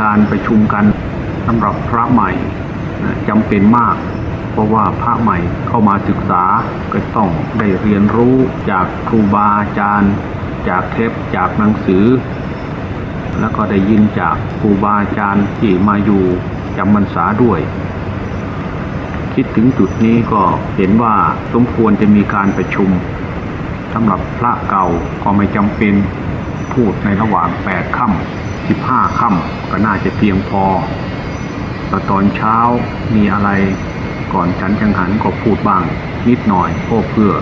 การประชุมกันสำหรับพระใหม่จำเป็นมาก เพราะว่าพระใหม่เข้ามาศึกษาก็ต้องได้เรียนรู้จากครูบาอาจารย์ จากเทปจากหนังสือ แล้วก็ได้ยินจากครูบาอาจารย์ที่มาอยู่จำพรรษาด้วย คิดถึงจุดนี้ก็เห็นว่าสมควรจะมีการประชุมสำหรับพระเก่าก็ไม่จำเป็นพูดในระหว่างแปดค่ำ สิบห้าค่ำก็น่าจะเพียงพอแต่ตอนเช้ามีอะไรก่อนฉันจังหันก็พูดบ้าง นิดหน่อยก็เพื่อ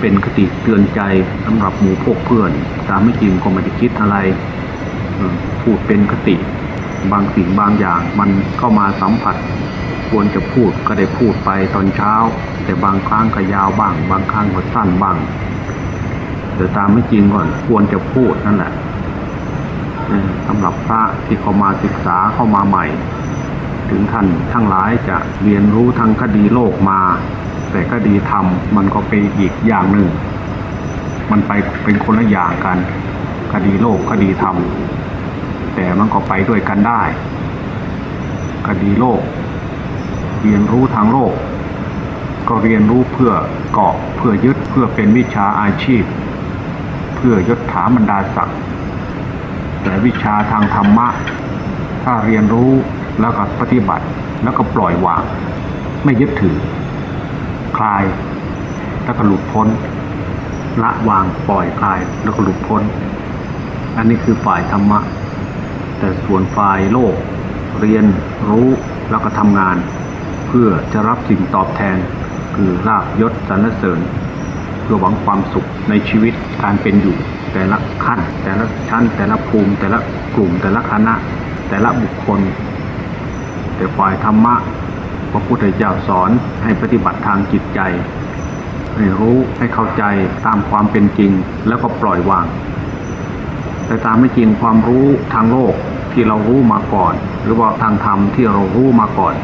เป็นคติเตือนใจสำหรับหมู่พวกเพื่อน ตามไม่จริงก็ไม่ได้คิดอะไรพูดเป็นคติ บางสิ่งบางอย่างมันเข้ามาสัมผัส ควรจะพูดก็ได้พูดไปตอนเช้า แต่บางครั้งก็ยาวบ้าง บางครั้งก็สั้นบ้างแต่ตามไม่จริงก่อนควรจะพูดนั่นแหละ สำหรับพระที่เขามาศึกษาเข้ามาใหม่ ถึงท่านทั้งหลายจะเรียนรู้ทางคดีโลกมา แต่คดีธรรมมันก็เป็นอีกอย่างหนึ่ง มันไปเป็นคนละอย่างกัน คดีโลกคดีธรรม แต่มันก็ไปด้วยกันได้ คดีโลก เรียนรู้ทางโลก ก็เรียนรู้เพื่อเกาะเพื่อยึดเพื่อเป็นวิชาอาชีพ เพื่อยศถาบรรดาศักดิ์ แต่วิชาทางธรรมะ ถ้าเรียนรู้แล้วก็ปฏิบัติแล้วก็ปล่อยวาง ไม่ยึดถือ คลาย แล้วก็หลุดพ้น ละวางปล่อยคลายแล้วก็หลุดพ้น อันนี้คือฝ่ายธรรมะ แต่ส่วนฝ่ายโลก เรียนรู้แล้วก็ทำงาน เพื่อจะรับสิ่งตอบแทน คือลาบยศสรรเสริญเพื่อหวังความสุขในชีวิตการเป็นอยู่ แต่ละขั้น แต่ละชั้น แต่ละภูมิ แต่ละกลุ่ม แต่ละคณะ แต่ละบุคคล แต่ฝ่ายธรรมะพระพุทธเจ้าสอนให้ปฏิบัติทางจิตใจ ให้รู้ให้เข้าใจตามความเป็นจริงแล้วก็ปล่อยวาง แต่ตามไม่จริงความรู้ทางโลกที่เรารู้มาก่อน หรือว่าทางธรรมที่เรารู้มาก่อน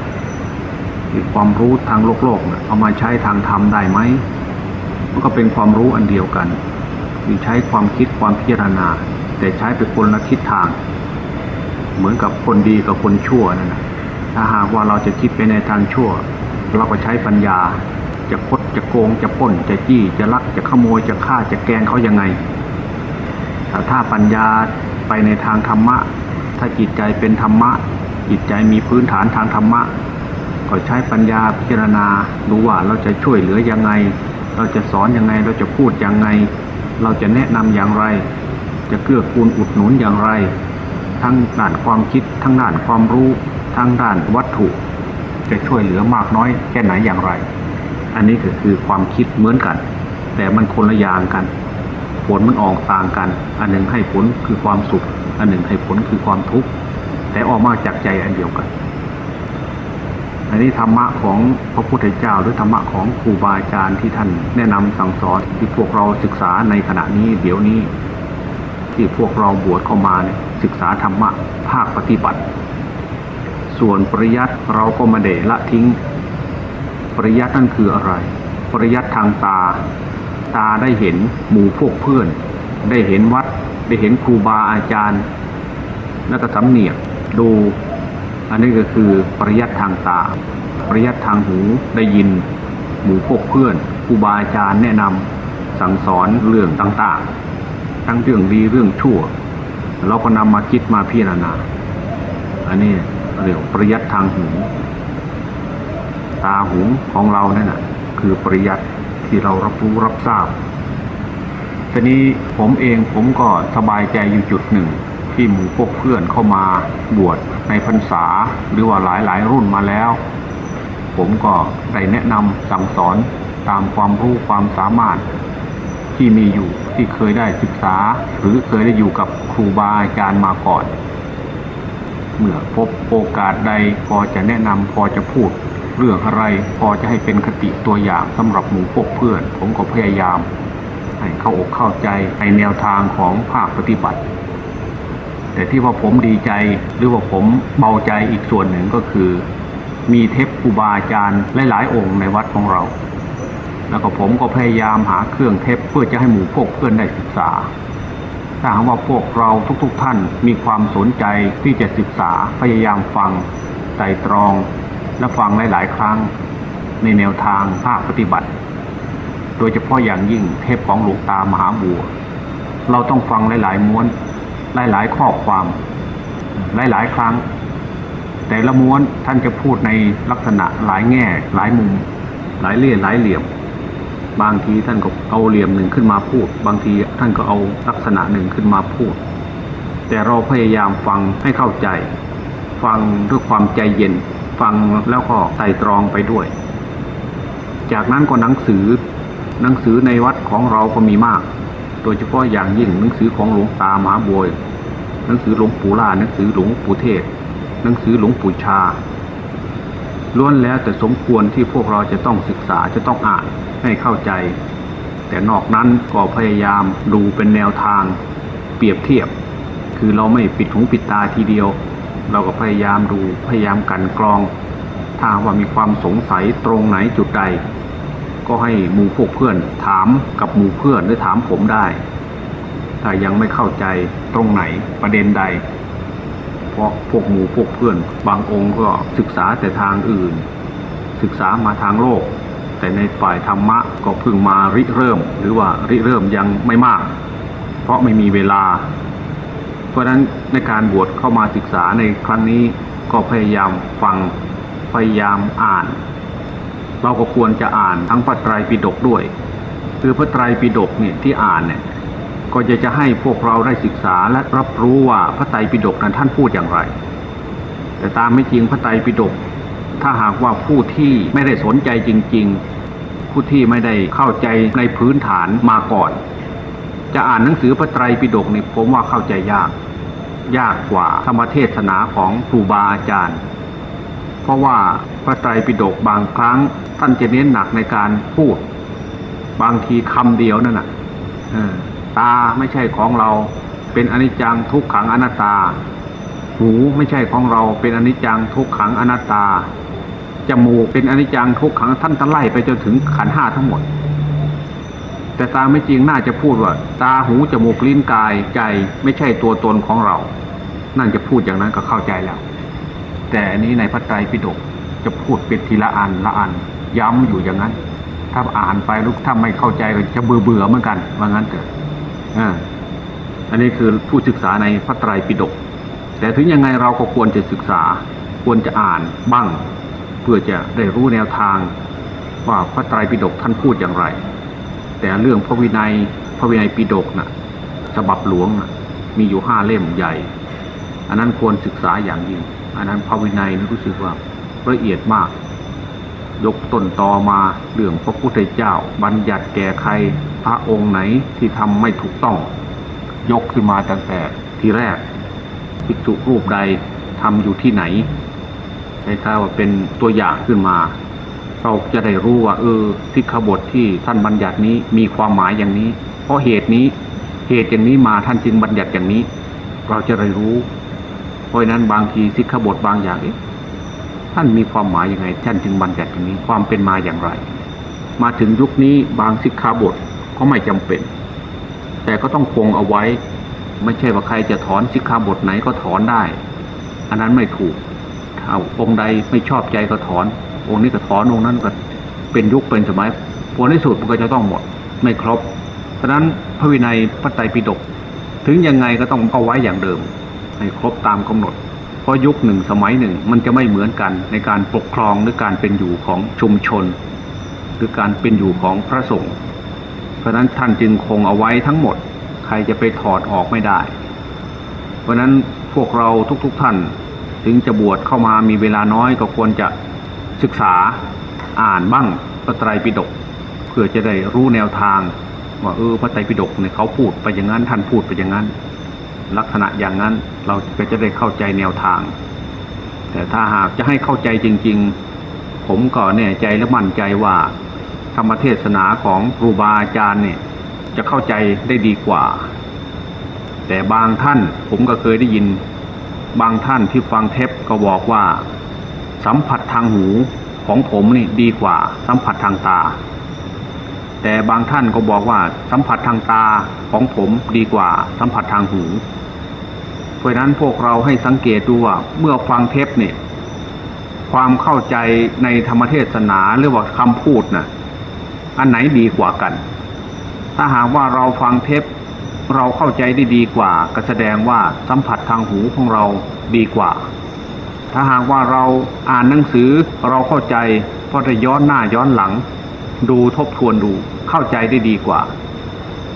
ความรู้ทางโลกโลกเอามาใช้ทางธรรมได้ไหมมันก็เป็นความรู้อันเดียวกัน ใช้ความคิดความพิจารณา แต่ใช้ไปคนละทิศทาง เหมือนกับคนดีกับคนชั่วนั่นนะถ้าหากว่าเราจะคิดไปในทางชั่ว เราก็ใช้ปัญญา จะคดจะโกงจะป้น จะจี้จะลักจะขโมยจะฆ่าจะแกงเขายังไงแต่ถ้าปัญญาไปในทางธรรมะ ถ้าจิตใจเป็นธรรมะ จิตใจมีพื้นฐานทางธรรมะก็ใช้ปัญญาพิจารณาดูว่าเราจะช่วยเหลือยังไง เราจะสอนยังไงเราจะพูดยังไง เราจะแนะนำอย่างไร จะเกื้อกูลอุดหนุนอย่างไร ทั้งด้านความคิด ทั้งด้านความรู้ ทั้งด้านวัตถุ จะช่วยเหลือมากน้อยแค่ไหนอย่างไร อันนี้ก็คือความคิดเหมือนกัน แต่มันคนละอย่างกัน ผลมันออกต่างกัน อันหนึ่งให้ผลคือความสุข อันหนึ่งให้ผลคือความทุกข์ แต่ออกมาจากใจอันเดียวกัน อันนี้ธรรมะของพระพุทธเจ้า หรือธรรมะของครูบาอาจารย์ที่ท่านแนะนำสั่งสอนที่พวกเราศึกษาในขณะนี้เดี๋ยวนี้ ที่พวกเราบวชเข้ามาเนี่ยศึกษาธรรมะภาคปฏิบัติ ส่วนปริยัติเราก็มาเดละทิ้ง ปริยัตินั่นคืออะไร ปริยัติทางตา ตาได้เห็นหมู่พวกเพื่อน ได้เห็นวัดได้เห็นครูบาอาจารย์ แล้วก็สำเนียกดู อันนี้ก็คือปริยัติทางตา ปริยัติทางหูได้ยิน หมู่พวกเพื่อนครูบาอาจารย์แนะนำสั่งสอนเรื่องต่างๆ ทั้งเรื่องดีเรื่องชั่ว เราก็นำมาคิดมาพิจารณา อันนี้เรียกปริยัติทางหู ตาหูของเราเนี่ยนะคือปริยัติที่เรารับรู้รับทราบทีนี้ผมเองผมก็สบายใจอยู่จุดหนึ่ง ที่หมู่พวกเพื่อนเข้ามาบวชในพรรษาหรือว่าหลายหลายรุ่นมาแล้ว ผมก็ได้แนะนำสั่งสอนตามความรู้ความสามารถที่มีอยู่ที่เคยได้ศึกษา หรือเคยได้อยู่กับครูบาอาจารย์มาก่อน เมื่อพบโอกาสใดพอจะแนะนำพอจะพูด เรื่องอะไรพอจะให้เป็นคติตัวอย่างสำหรับหมู่พวกเพื่อน ผมก็พยายาม ให้เข้าอกเข้าใจในแนวทางของภาคปฏิบัติ แต่ที่ว่าผมดีใจหรือว่าผมเบาใจอีกส่วนหนึ่งก็คือ มีเทพครูบาอาจารย์หลายๆองค์ในวัดของเรา แล้วก็ผมก็พยายามหาเครื่องเทปเพื่อจะให้หมู่พวกเพื่อนได้ศึกษาถ้าหากว่าพวกเราทุกๆทท่านมีความสนใจที่จะศึกษาพยายามฟังไต่ตรอง และฟังหลายๆ ครั้ง ในแนวทางภาคปฏิบัติ โดยเฉพาะอย่างยิ่งเทพของหลวงตามหาบัว เราต้องฟังหลายๆม้วน หลายๆ ข้อความหลายๆ ครั้ง แต่ละม้วนท่านจะพูดในลักษณะหลายแง่ หลายมุม หลายเลี่ยหลายเหลี่ยม บางทีท่านก็เอาเหลี่ยมหนึ่งขึ้นมาพูด บางทีท่านก็เอาลักษณะหนึ่งขึ้นมาพูด แต่เราพยายามฟังให้เข้าใจ ฟังด้วยความใจเย็น ฟังแล้วก็ไต่ตรองไปด้วย จากนั้นก็หนังสือหนังสือในวัดของเราก็มีมาก โดยเฉพาะอย่างยิ่งหนังสือของหลวงตามหาบัวหนังสือหลวงปู่ล่าหนังสือหลวงปู่เทศ หนังสือหลวงปู่ชาล้วนแล้วแต่สมควรที่พวกเราจะต้องศึกษาจะต้องอ่านให้เข้าใจ แต่นอกนั้นก็พยายามดูเป็นแนวทาง เปรียบเทียบ คือเราไม่ปิดหูปิดตาทีเดียว เราก็พยายามดูพยายามกันกรอง ถ้าว่ามีความสงสัยตรงไหนจุดใด ก็ให้หมู่พวกเพื่อนถามกับหมู่เพื่อนหรือถามผมได้ ถ้ายังไม่เข้าใจตรงไหนประเด็นใด เพราะพวกหมู่พวกเพื่อน บางองค์ก็ศึกษาแต่ทางอื่น ศึกษามาทางโลก แต่ในฝ่ายธรรมะก็เพิ่งมาริเริ่ม หรือว่าริเริ่มยังไม่มาก เพราะไม่มีเวลา เพราะฉะนั้นในการบวชเข้ามาศึกษาในครั้งนี้ก็พยายามฟังพยายามอ่าน เราก็ควรจะอ่านทั้งพระไตรปิฎกด้วย คือพระไตรปิฎกเนี่ยที่อ่านเนี่ยก็จะจะให้พวกเราได้ศึกษาและรับรู้ว่าพระไตรปิฎกนั้นท่านพูดอย่างไร แต่ตามไม่จริงพระไตรปิฎกถ้าหากว่าผู้ที่ไม่ได้สนใจจริง ๆ ผู้ที่ไม่ได้เข้าใจในพื้นฐานมาก่อน จะอ่านหนังสือพระไตรปิฎกนี่ผมว่าเข้าใจยาก ยากกว่าธรรมเทศนาของครูบาอาจารย์ เพราะว่าพระไตรปิฎกบางครั้ง ท่านจะเน้นหนักในการพูด บางทีคำเดียวนั่นน่ะตาไม่ใช่ของเราเป็นอนิจจังทุกขังอนัตตา หูไม่ใช่ของเราเป็นอนิจจังทุกขังอนัตตาจมูกเป็นอนิจจังทุกขังท่านตั้งไล่ไปจนถึงขันห้าทั้งหมด แต่ตาไม่จริงน่าจะพูดว่า ตาหูจมูกลิ้นกายใจไม่ใช่ตัวตนของเรา นั่นจะพูดอย่างนั้นก็เข้าใจแล้ว แต่อันนี้ในพระไตรปิฎกจะพูดเป็นทีละอันละอัน ย้ำอยู่อย่างนั้น ถ้าอ่านไปลูกถ้าไม่เข้าใจก็จะเบื่อเบื่อเหมือนกันว่างั้นเถอะอันนี้คือผู้ศึกษาในพระไตรปิฎกแต่ถึงยังไงเราก็ควรจะศึกษา ควรจะอ่านบ้าง เพื่อจะได้รู้แนวทาง ว่าพระไตรปิฎกท่านพูดอย่างไร แต่เรื่องพระวินัยพระวินัยปิฎกนะ่ะฉบับหลวงนะมีอยู่ห้าเล่มใหญ่ อันนั้นควรศึกษาอย่างยิ่ง อันนั้นพระวินัยรู้สึกว่าละเอียดมาก ยกต้นตอมาเรื่องพระพุทธเจ้า บัญญัติแก่ใครพระองค์ไหนที่ทำไม่ถูกต้อง ยกขึ้นมาตั้งแต่ทีแรกภิกษุรูปใดทำอยู่ที่ไหนใช้าว่าเป็นตัวอย่างขึ้นมา เราจะได้รู้ว่า เออสิกขบทที่ท่านบัญญัตินี้มีความหมายอย่างนี้ เพราะเหตุนี้เหตุอย่างนี้มาท่านจึงบัญญัติอย่างนี้ เราจะได้รู้ ราะนั้นบางทีสิกขบทบางอย่างท่านมีความหมายยังไงท่านจึงบัญญัติอย่างนี้ความเป็นมาอย่างไร มาถึงยุคนี้บางสิกขาบทก็ไม่จำเป็น แต่ก็ต้องคงเอาไว้ ไม่ใช่ว่าใครจะถอนสิกขาบทไหนก็ถอนได้ อันนั้นไม่ถูกถ้าองค์ใดไม่ชอบใจก็ถอน องค์นี้ก็ถอนองค์นั้นก็เป็นยุคเป็นสมัยผลที่สุดมันก็จะต้องหมดไม่ครบฉะนั้นพระวินัยพระไตรปิฎกถึงยังไงก็ต้องเอาไว้อย่างเดิม ให้ครบตามกำหนด เพราะยุคหนึ่งสมัยหนึ่งมันจะไม่เหมือนกันในการปกครองหรือการเป็นอยู่ของชุมชน หรือการเป็นอยู่ของพระสงฆ์เพราะนั้นท่านจึงคงเอาไว้ทั้งหมด ใครจะไปถอดออกไม่ได้ เพราะนั้นพวกเราทุกๆทท่านถึงจะบวชเข้ามามีเวลาน้อยก็ควรจะศึกษาอ่านบ้างพระไตรปิฎกเพื่อจะได้รู้แนวทางว่าเออพระไตรปิฎกเนี่ยเขาพูดไปอย่างนั้นท่านพูดไปอย่างนั้น ลักษณะอย่างนั้นเราก็จะได้เข้าใจแนวทาง แต่ถ้าหากจะให้เข้าใจจริง ๆ ผมก็แน่ใจและมั่นใจว่าธรรมเทศนาของครูบาอาจารย์เนี่ยจะเข้าใจได้ดีกว่า แต่บางท่านผมก็เคยได้ยิน บางท่านที่ฟังเทปก็บอกว่า สัมผัสทางหูของผมนี่ดีกว่า สัมผัสทางตา แต่บางท่านก็บอกว่าสัมผัสทางตาของผมดีกว่า สัมผัสทางหู ราะนั้นพวกเราให้สังเกตดูว่าเมื่อฟังเทปเนี่ยความเข้าใจในธรรมเทศนาหรือว่าคำพูดนะ่ะอันไหนดีกว่ากัน ถ้าหากว่าเราฟังเทปเราเข้าใจได้ดีกว่า ก็แสดงว่าสัมผัสทางหูของเราดีกว่า ถ้าหากว่าเราอ่านหนังสือเราเข้าใจพอจะย้อนหน้าย้อนหลัง ดูทบทวนดูเข้าใจได้ดีกว่า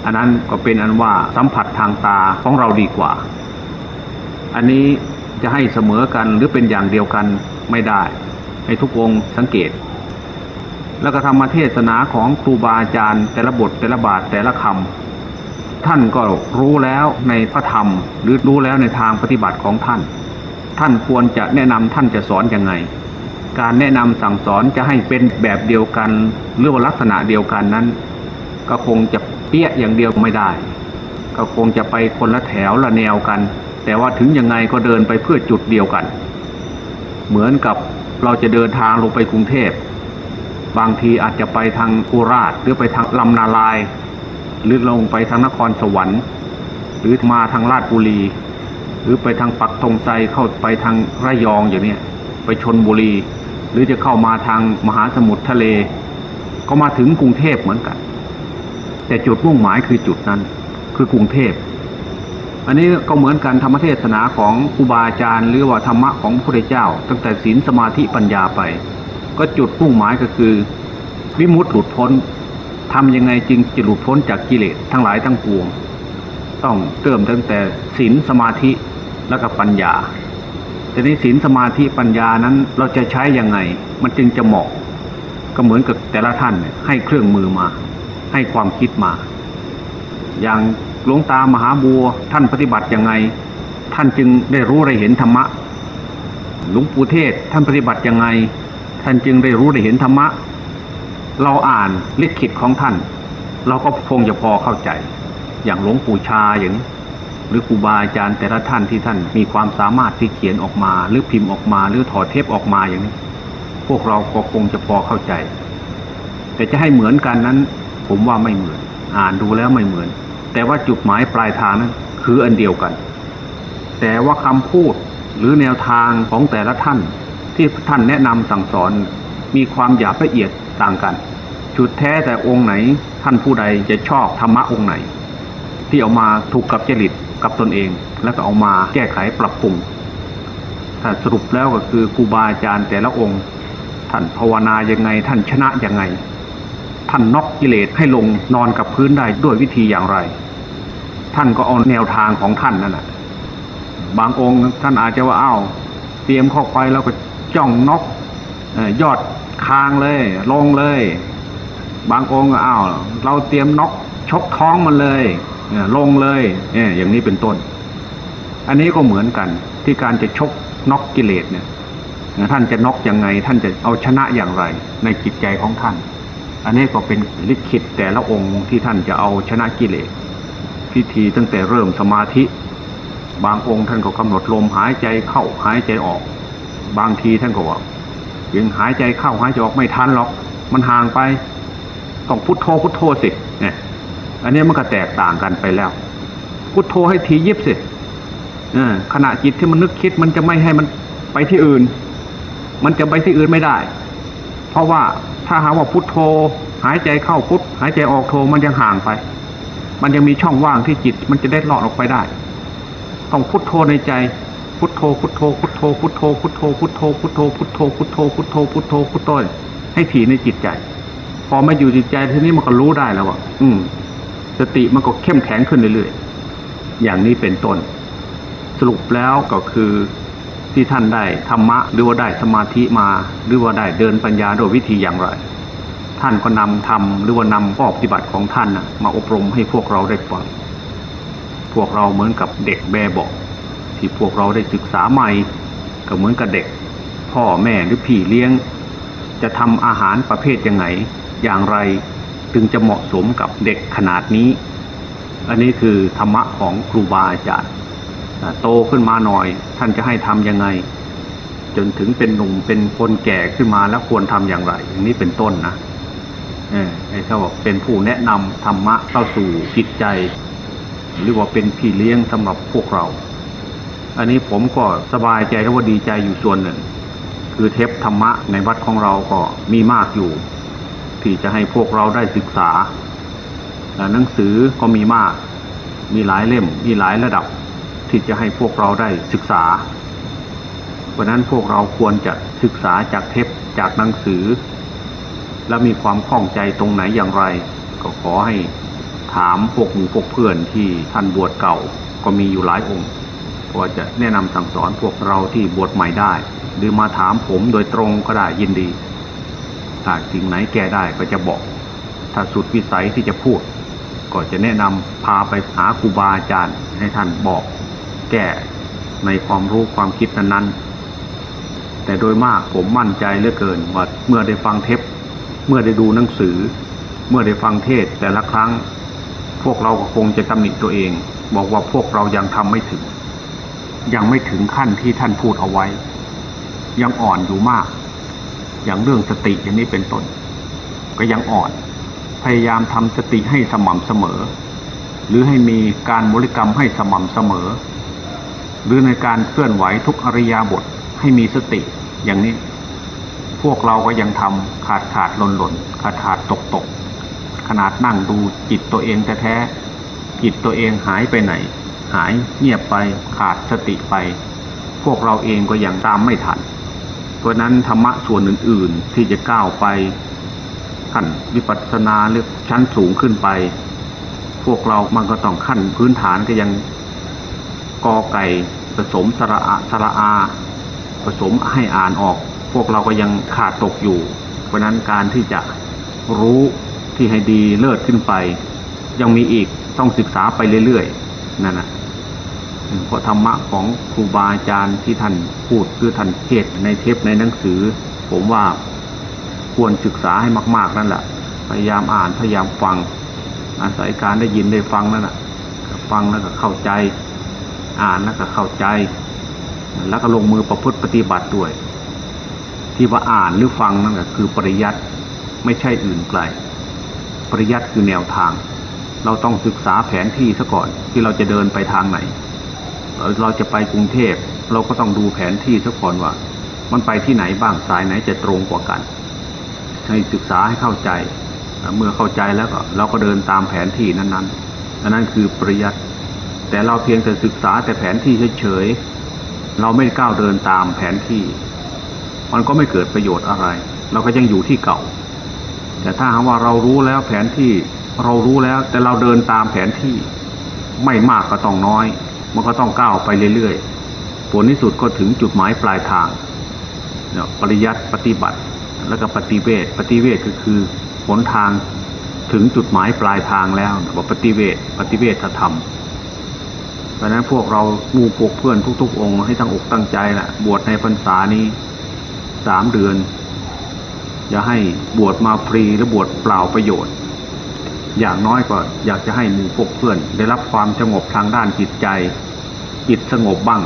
อันนั้นก็เป็นอันว่าสัมผัสทางตาของเราดีกว่า อันนี้จะให้เสมอกันหรือเป็นอย่างเดียวกันไม่ได้ ให้ทุกองสังเกต แล้วก็ธรรมเทศนาของครูบาอาจารย์ แต่ละบทแต่ละบาทแต่ละคำท่านก็รู้แล้วในพระธรรม หรือรู้แล้วในทางปฏิบัติของท่าน ท่านควรจะแนะนำท่านจะสอนอยังไง การแนะนำสั่งสอนจะให้เป็นแบบเดียวกันหรือว่าลักษณะเดียวกันนั้น ก็คงจะเปี้ยอย่างเดียวไม่ได้ ก็คงจะไปคนละแถวละแนวกัน แต่ว่าถึงยังไงก็เดินไปเพื่อจุดเดียวกัน เหมือนกับเราจะเดินทางลงไปกรุงเทพ บางทีอาจจะไปทางโคราชหรือไปทางลำนาลาย หรือลงไปทางนครสวรรค์ หรือมาทางลาดบุรี หรือไปทางปักธงไซเข้าไปทางระยองอย่างนี้ไปชนบุรี หรือจะเข้ามาทางมหาสมุทรทะเล ก็มาถึงกรุงเทพเหมือนกัน แต่จุดมุ่งหมายคือจุดนั้นคือกรุงเทพ อันนี้ก็เหมือนกันธรรมเทศนาของครูบาอาจารย์ หรือว่าธรรมะของพระพุทธเจ้า ตั้งแต่ศีลสมาธิปัญญาไป ก็จุดมุ่งหมายก็คือ วิมุตติหลุดพ้นทำยังไงจึงจะหลุดพ้นจากกิเลสทั้งหลายทั้งปวง ต้องเติมตั้งแต่ศีลสมาธิแล้วก็ปัญญาแต่ในศีลสมาธิปัญญานั้นเราจะใช้ยังไง มันจึงจะเหมาะ ก็เหมือนกับแต่ละท่านให้เครื่องมือมา ให้ความคิดมา อย่าง หลวงตามหาบัวท่านปฏิบัติยังไง ท่านจึงได้รู้ได้เห็นธรรมะ หลวงปู่เทศท่านปฏิบัติยังไง ท่านจึงได้รู้ได้เห็นธรรมะ เราอ่านลิขิตของท่าน เราก็คงจะพอเข้าใจ อย่างหลวงปู่ชาอย่างนี้หรือครูบาอาจารย์แต่ละท่านที่ท่านมีความสามารถที่เขียนออกมา หรือพิมพ์ออกมาหรือถอดเทปออกมาอย่างนี้ พวกเราก็คงจะพอเข้าใจ แต่จะให้เหมือนกันนั้น ผมว่าไม่เหมือน อ่านดูแล้วไม่เหมือน แต่ว่าจุดหมายปลายทางนั้นคืออันเดียวกัน แต่ว่าคำพูดหรือแนวทางของแต่ละท่าน ที่ท่านแนะนำสั่งสอนมีความหยาบละเอียดต่างกัน จุดแท้แต่องค์ไหนท่านผู้ใดจะชอบธรรมะองค์ไหน ที่เอามาถูกกับจริตกับตนเอง แล้วก็เอามาแก้ไขปรับปรุงถ้าสรุปแล้วก็คือครูบาอาจารย์แต่ละองค์ ท่านภาวนายังไงท่านชนะยังไง ท่านน็อกกิเลสให้ลงนอนกับพื้นได้ด้วยวิธีอย่างไร ท่านก็เอาแนวทางของท่านนั่นแหละบางองค์ท่านอาจจะว่าอ้าวเตรียมเข้าไปแล้วก็จ้องนกยอดคางเลย ลงเลย บางองค์ก็อ้าวเราเตรียมนกชกท้องมันเลยลงเลยอย่างนี้เป็นต้น อันนี้ก็เหมือนกันที่การจะชกนกกิเลสเนี่ยท่านจะนกยังไง ท่านจะเอาชนะอย่างไร ในจิตใจของท่าน อันนี้ก็เป็นลิขิตแต่ละองค์ที่ท่านจะเอาชนะกิเลสพิธีตั้งแต่เริ่มสมาธิ บางองค์ท่านก็กำหนดลมหายใจเข้าหายใจออก บางทีท่านก็ว่ายังหายใจเข้าหายใจออกไม่ทันหรอก มันห่างไปต้องพุทโธพุทโธสิเนี่ยอันนี้มันก็แตกต่างกันไปแล้ว พุทโธให้ทียิบสิขณะจิตที่มันนึกคิดมันจะไม่ให้มันไปที่อื่น มันจะไปที่อื่นไม่ได้ เพราะว่า ถ้าหาว่าพุทโธ หายใจเข้าพุทหายใจออกโธมันยังห่างไป มันยังมีช่องว่างที่จิตมันจะได้ลอดออกไปได้ ต้องพุทโธในใจ พุทโธ พุทโธ พุทโธ พุทโธ พุทโธ พุทโธ พุทโธ พุทโธ พุทโธ พุทโธ พุทโธ พุทโธ ให้ถี่ในจิตใจ พอมาอยู่จิตใจทีนี้มันก็รู้ได้แล้วว่า อืม สติมันก็เข้มแข็งขึ้นเรื่อยๆ อย่างนี้เป็นต้น สรุปแล้วก็คือ ที่ท่านได้ธรรมะหรือว่าได้สมาธิมา หรือว่าได้เดินปัญญาโดยวิธีอย่างไร ท่านก็นำทำหรือว่านำข้อปฏิบัติของท่านนะมาอบรมให้พวกเราได้ฟังพวกเราเหมือนกับเด็กแบบอกที่พวกเราได้ศึกษาใหม่ก็เหมือนกับเด็ก พ่อแม่หรือพี่เลี้ยง จะทำอาหารประเภทยังไง อย่างไรจึงจะเหมาะสมกับเด็กขนาดนี้ อันนี้คือธรรมะของครูบาอาจารย์ โตขึ้นมาหน่อย ท่านจะให้ทำยังไง จนถึงเป็นหนุ่มเป็นคนแก่ขึ้นมาแล้วควรทำอย่างไร อย่างนี้เป็นต้นนะเออไอ้เขาบอกเป็นผู้แนะนำธรรมะเข้าสู่จิตใจ หรือว่าเป็นพี่เลี้ยงสำหรับพวกเรา อันนี้ผมก็สบายใจและว่าดีใจอยู่ส่วนหนึ่ง คือเทปธรรมะในวัดของเราก็มีมากอยู่ที่จะให้พวกเราได้ศึกษาหนังสือก็มีมาก มีหลายเล่ม มีหลายระดับ ที่จะให้พวกเราได้ศึกษา เพราะนั้นพวกเราควรจะศึกษาจากเทปจากหนังสือ แล้วมีความคล่องใจตรงไหนอย่างไร ก็ขอให้ถามพวกหมู่พวกเพื่อนที่ท่านบวชเก่าก็มีอยู่หลายองค์พอจะแนะนำสั่งสอนพวกเราที่บวชใหม่ได้ หรือมาถามผมโดยตรงก็ได้ยินดีถ้าสิ่งไหนแก้ได้ก็จะบอก ถ้าสุดวิสัยที่จะพูด ก็จะแนะนำพาไปหาครูบาอาจารย์ให้ท่านบอก แก้ในความรู้ความคิดนั้นๆ แต่โดยมากผมมั่นใจเหลือเกินว่าเมื่อได้ฟังเทปเมื่อได้ดูหนังสือ เมื่อได้ฟังเทศแต่ละครั้ง พวกเราก็คงจะตำหนิตัวเอง บอกว่าพวกเรายังทำไม่ถึง ยังไม่ถึงขั้นที่ท่านพูดเอาไว้ ยังอ่อนอยู่มาก อย่างเรื่องสติอย่างนี้เป็นต้น ก็ยังอ่อน พยายามทำสติให้สม่ำเสมอ หรือให้มีการบริกรรมให้สม่ำเสมอ หรือในการเคลื่อนไหวทุกอริยาบทให้มีสติอย่างนี้ พวกเราก็ยังทำขาดขาดหล่นหล่นขาดขาดตกตกขนาดนั่งดูจิตตัวเองแท้ๆจิตตัวเองหายไปไหน หายเงียบไปขาดสติไป พวกเราเองก็ยังตามไม่ทัน เพราะนั้นธรรมะส่วนอื่นๆที่จะก้าวไปขั้นวิปัสสนาหรือชั้นสูงขึ้นไป พวกเรามันก็ต้องขั้นพื้นฐานก็ยัง กอไก่ผสมสระอะสระอา ผสมให้อ่านออก พวกเราก็ยังขาดตกอยู่ เพราะนั้นการที่จะรู้ที่ให้ดีเลิศขึ้นไป ยังมีอีกต้องศึกษาไปเรื่อยๆนั่นนะเพราะธรรมะของครูบาอาจารย์ที่ท่านพูดคือท่านเทศในเทปในหนังสือ ผมว่าควรศึกษาให้มาก ๆนั่นแหละพยายามอ่านพยายามฟัง อาศัยการได้ยินได้ฟังนั่นแหละฟังแล้วก็เข้าใจ อ่านแล้วก็เข้าใจ แล้วก็ลงมือประพฤติปฏิบัติด้วย ที่ว่าอ่านหรือฟังนั่นก็คือปริยัติไม่ใช่อื่นไกล ปริยัติคือแนวทาง เราต้องศึกษาแผนที่ซะก่อนที่เราจะเดินไปทางไหน เราจะไปกรุงเทพเราก็ต้องดูแผนที่ซะก่อนว่า มันไปที่ไหนบ้างสายไหนจะตรงกว่ากัน ให้ศึกษาให้เข้าใจ เมื่อเข้าใจแล้วก็เราก็เดินตามแผนที่นั้นๆนั่นคือปริยัติ แต่เราเพียงแต่ศึกษาแต่แผนที่เฉยๆเราไม่ก้าวเดินตามแผนที่ มันก็ไม่เกิดประโยชน์อะไร เราก็ยังอยู่ที่เก่า แต่ถ้าหากว่าเรารู้แล้วแผนที่เรารู้แล้วแต่เราเดินตามแผนที่ ไม่มากก็ต้องน้อย มันก็ต้องก้าวไปเรื่อยๆผลที่สุดก็ถึงจุดหมายปลายทางเนี่ยปริยัติปฏิบัติแล้วก็ปฏิเวทปฏิเวทก็คือหนทางถึงจุดหมายปลายทางแล้วว่าปฏิเวทปฏิเวทธรรม เพราะนั้นพวกเราหมู่พวกเพื่อนทุกๆ องค์ให้ตั้งอกตั้งใจแหละบวชในพรรษานี้สามเดือน อย่าให้บวชมาฟรีหรือบวชเปล่าประโยชน์ อย่างน้อยก็อยากจะให้หมู่พวกเพื่อน ได้รับความสงบทางด้านจิตใจ จิตสงบบ้าง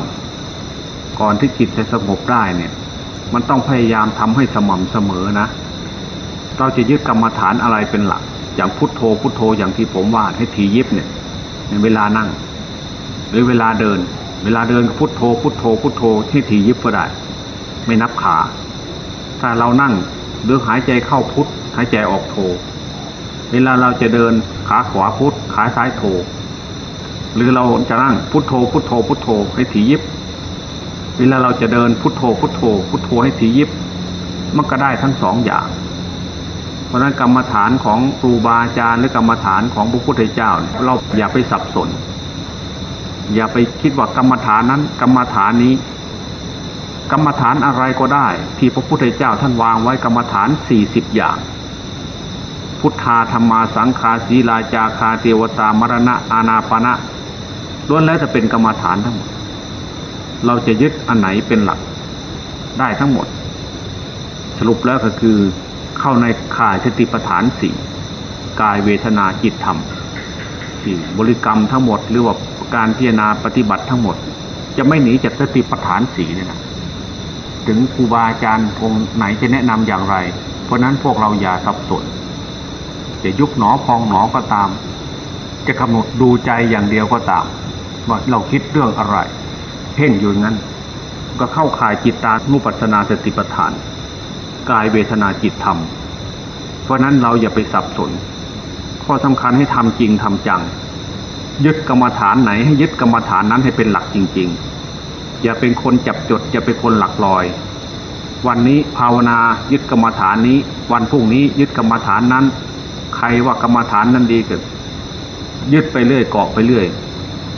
ก่อนที่จิตจะสงบได้เนี่ย มันต้องพยายามทำให้สม่ำเสมอนะ เราจะยึดกรรมฐานอะไรเป็นหลัก อย่างพุทโธพุทโธอย่างที่ผมว่าให้ทียิบเนี่ยในเวลานั่ง หรือเวลาเดิน เวลาเดินพุทโธพุทโธพุทโธให้ทียิบก็ได้ ไม่นับขา ถ้าเรานั่งหรือหายใจเข้าพุทหายใจออกโธเวลาเราจะเดินขาขวาพุทขาซ้ายโธหรือเราจะนั่งพุทโธพุทโธพุทโธให้ทียิบ เวลาเราจะเดินพุทโธพุทโธ พุทโธให้ทียิบ มันก็ได้ทั้งสองอย่าง เพราะนั้นกรรมฐานของครูบาอาจารย์หรือกรรมฐานของพระพุทธเจ้า เราอย่าไปสับสน อย่าไปคิดว่ากรรมฐานนั้น กรรมฐานนี้ กรรมฐานอะไรก็ได้ ที่พระพุทธเจ้าท่านวางไว้กรรมฐานสี่สิบอย่าง พุทธาธรรมาสังคาศีลาจาคาเทวตามรณะอานาปณะล้วนแล้วจะเป็นกรรมฐานทั้งหมด เราจะยึดอันไหนเป็นหลัก ได้ทั้งหมด สรุปแล้วก็คือเข้าในข่ายสติปัฏฐานสี่กายเวทนาจิตธรรมที่บริกรรมทั้งหมดหรือว่า การพิจารณาปฏิบัติทั้งหมด จะไม่หนีจากสติปัฏฐานสี่นี่ยนะถึงครูบาอาจารย์องค์ไหนจะแนะนำอย่างไร เพราะนั้นพวกเราอย่าสับสนจะยุบหนอพองหนอก็ตาม จะกำหนดดูใจอย่างเดียวก็ตามว่าเราคิดเรื่องอะไร เพ่งอยู่งั้น ก็เข้าข่ายจิตตานุปัสนาสติปัฏฐาน กายเวทนาจิตธรรม เพราะนั้นเราอย่าไปสับสน ข้อสำคัญให้ทำจริงทำจัง ยึดกรรมฐานไหน ให้ยึดกรรมฐานนั้นให้เป็นหลักจริง ๆ อย่าเป็นคนจับจดอย่าเป็นคนหลักลอย วันนี้ภาวนายึดกรรมฐานนี้ วันพรุ่งนี้ยึดกรรมฐานนั้น ใครว่ากรรมฐานนั้นดีเกิดยึดไปเรื่อยเกาะไปเรื่อย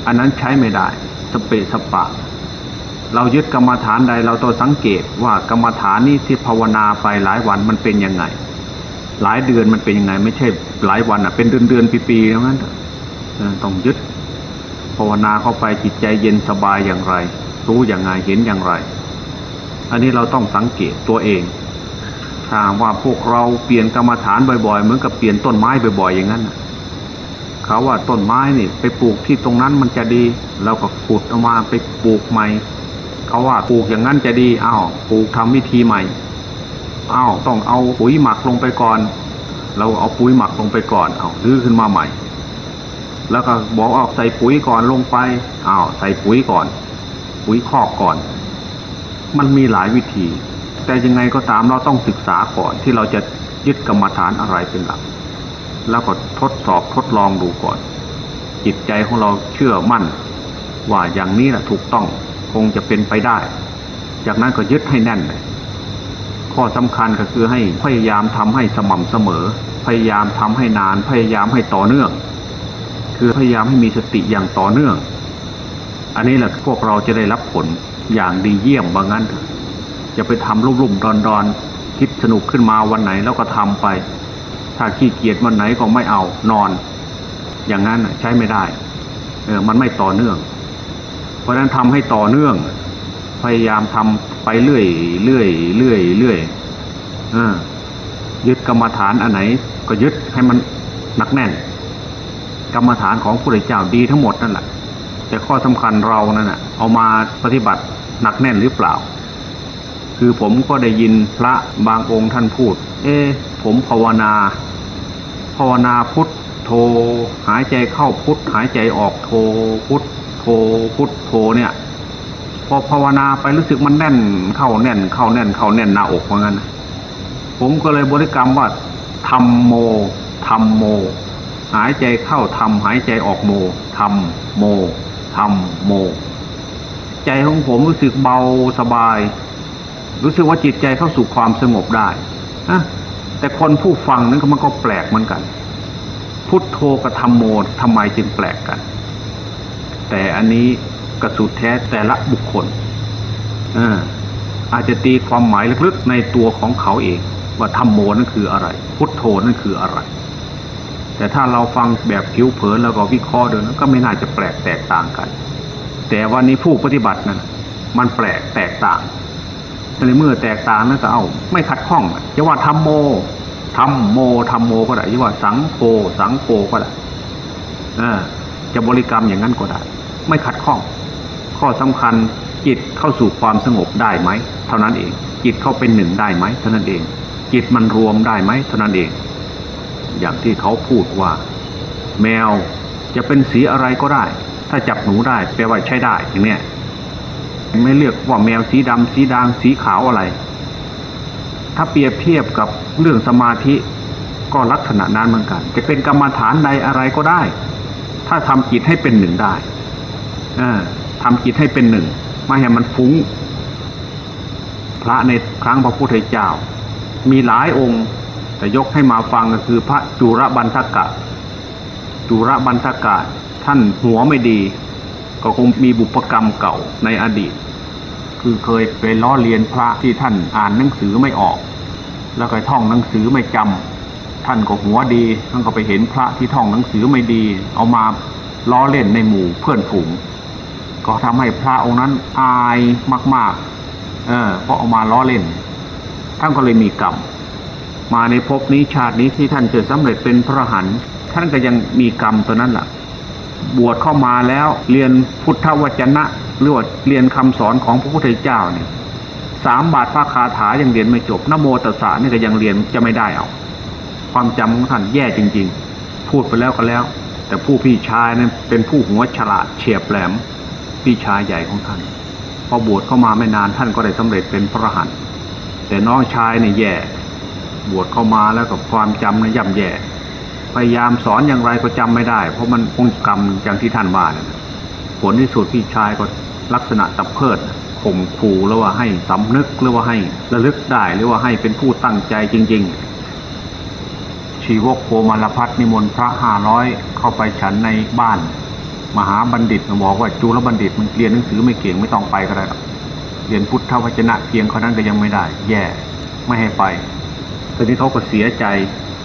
อันนั้นใช้ไม่ได้สเปสปะ เรายึดกรรมฐานใดเราต้องสังเกตว่ากรรมฐานนี้ที่ภาวนาไปหลายวันมันเป็นยังไง หลายเดือนมันเป็นยังไง ไม่ใช่หลายวันอะเป็นเดือนเดือนปีปีๆทั้งนั้น ต้องยึดภาวนาเข้าไปจิตใจเย็นสบายอย่างไร รู้อย่างไงเห็นอย่างไร อันนี้เราต้องสังเกตตัวเองถ้าว่าพวกเราเปลี่ยนกรรมฐานบ่อยๆ เหมือนกับเปลี่ยนต้นไม้บ่อยๆอย่างนั้นเขาว่าต้นไม้นี่ไปปลูกที่ตรงนั้นมันจะดีเราก็ขุดออกมาไปปลูกใหม่เขาว่าปลูกอย่างนั้นจะดีอ้าวปลูกทำวิธีใหม่อ้าวต้องเอาปุ๋ยหมักลงไปก่อน เราเอาปุ๋ยหมักลงไปก่อนเอาลื้อขึ้นมาใหม่ แล้วก็บอกออกใส่ปุ๋ยก่อนลงไปอ้าวใส่ปุ๋ยก่อน ปุ๋ยคอกก่อน มันมีหลายวิธี แต่ยังไงก็ตามเราต้องศึกษาก่อนที่เราจะยึดกรรมฐานอะไรเป็นหลัก แล้วก็ทดสอบทดลองดูก่อน จิตใจของเราเชื่อมั่น ว่าอย่างนี้แหละถูกต้องคงจะเป็นไปได้ จากนั้นก็ยึดให้แน่นเลยข้อสำคัญก็คือให้พยายามทำให้สม่ำเสมอ พยายามทำให้นาน พยายามให้ต่อเนื่อง คือพยายามให้มีสติอย่างต่อเนื่อง อันนี้แหละพวกเราจะได้รับผลอย่างดีเยี่ยมว่างั้นจะไปทำรุ่มๆดอนๆคิดสนุกขึ้นมาวันไหนแล้วก็ทำไป ถ้าขี้เกียจวันไหนก็ไม่เอานอน อย่างนั้นใช้ไม่ได้เออมันไม่ต่อเนื่อง เพราะฉะนั้นทำให้ต่อเนื่อง พยายามทำไปเรื่อยเรื่อยเรื่อยเรื่อยอยึดกรรมฐานอันไหน ก็ยึดให้มันหนักแน่น กรรมฐานของพระพุทธเจ้าดีทั้งหมดนั่นแหละแต่ข้อสำคัญเรานั่นแหะเอามาปฏิบัติหนักแน่นหรือเปล่า คือผมก็ได้ยินพระบางองค์ท่านพูด เอ๊ผมภาวนา ภาวนาพุทโธหายใจเข้าพุทหายใจออกโธพุทโธพุทโธเนี่ย พอภาวนาไปรู้สึกมันแน่นเข้าแน่น เข้าแน่นเข้าแน่นหน้าอกเหมือนกันผมก็เลยบริกรรมว่าธรรมโมธรรมโม หายใจเข้าทำหายใจออกโมธรรมโมธรรมโม ใจของผมรู้สึกเบาสบาย รู้สึกว่าจิตใจเข้าสู่ความสงบได้นะแต่คนผู้ฟังนั้นมันก็แปลกเหมือนกัน พุทโธกับธรรมโมทำไมจึงแปลกกัน แต่อันนี้กระสุดแท้แต่ละบุคคลอาอาจจะตีความหมายลึกๆในตัวของเขาเอง ว่าธรรมโมนั่นคืออะไร พุทโธนั่นคืออะไร แต่ถ้าเราฟังแบบผิวเผินแล้วก็วิเคราะห์ดูนั้นก็ไม่น่าจะแปลกแตกต่างกัน แต่วันนี้ผู้ปฏิบัตินั้นมันแปลกแตกต่างในเมื่อแตกต่างนั้นก็เอา ไม่ขัดข้องจะว่าธรรมโมธรรมโมธรรมโมก็ได้จะว่าสังโฆสังโฆก็ได้จะบริกรรมอย่างนั้นก็ได้ ไม่ขัดข้อง ข้อสำคัญจิตเข้าสู่ความสงบได้ไหม เท่านั้นเอง จิตเข้าเป็นหนึ่งได้ไหมเท่านั้นเอง จิตมันรวมได้ไหมเท่านั้นเอง อย่างที่เขาพูดว่า แมวจะเป็นสีอะไรก็ได้ ถ้าจับหนูได้แปลว่าใช้ได้อย่างเนี้ยไม่เลือกว่าแมวสีดำสีดางสีขาวอะไร ถ้าเปรียบเทียบกับเรื่องสมาธิก็ลักษณะนั้นเหมือนกัน จะเป็นกรรมฐานใดอะไรก็ได้ ถ้าทำจิตให้เป็นหนึ่งได้อทำจิตให้เป็นหนึ่งไม่ให้มันฟุ้ง พระในครั้งพระพุทธเจ้า มีหลายองค์ แต่ยกให้มาฟังก็คือพระจุระบันทกะ จุระบันทกะ ท่านหัวไม่ดี ก็คงมีบุพกรรมเก่าในอดีต คือเคยไปล้อเลียนพระที่ท่านอ่านหนังสือไม่ออก แล้วก็ท่องหนังสือไม่จำท่านก็หัวดี ท่านก็ไปเห็นพระที่ท่องหนังสือไม่ดี เอามาล้อเล่นในหมู่เพื่อนฝูง ก็ทำให้พระองค์นั้นอายมาก ๆ เออเพราะเอามาล้อเล่น ท่านก็เลยมีกรรม มาในภพนี้ชาตินี้ที่ท่านจะสำเร็จเป็นพระหันท่านก็ยังมีกรรมตัวนั้นแหละบวชเข้ามาแล้วเรียนพุทธวจนะหรือว่าเรียนคำสอนของพระพุทธเจ้าเนี่ยสามบาทพระคาถายังเรียนไม่จบนโมตัสสะนี่ก็ยังเรียนจะไม่ได้เอา ความจำของท่านแย่จริง ๆ พูดไปแล้วก็แล้ว แต่ผู้พี่ชายนั้นเป็นผู้หัวฉลาดเฉียบแหลม พี่ชายใหญ่ของท่าน พอบวชเข้ามาไม่นานท่านก็ได้สำเร็จเป็นพระหันแต่น้องชายเนี่ยแย่ บวชเข้ามาแล้วกับความจำเนี่ยย่ำแย่ พยายามสอนอย่างไรก็จำไม่ได้ เพราะมันคงกรรมอย่างที่ท่านว่านะผลที่สุดพี่ชายก็ลักษณะตะเพิดข่มขู่แล้วว่าให้สำนึกหรือว่าให้ระลึกได้หรือว่าให้เป็นผู้ตั้งใจจริง ๆ ชีวกโคมารพัฒนิมนต์พระห้าร้อยเข้าไปฉันในบ้าน มหาบัณฑิตบอกว่าจุลบัณฑิตมันเรียนหนังสือไม่เก่งไม่ต้องไปก็ได้เรียนพุทธวจนะเพียงเขานั้นก็ยังไม่ได้ แย่ ไม่ให้ไป ตอนนี้เขาก็เสียใจ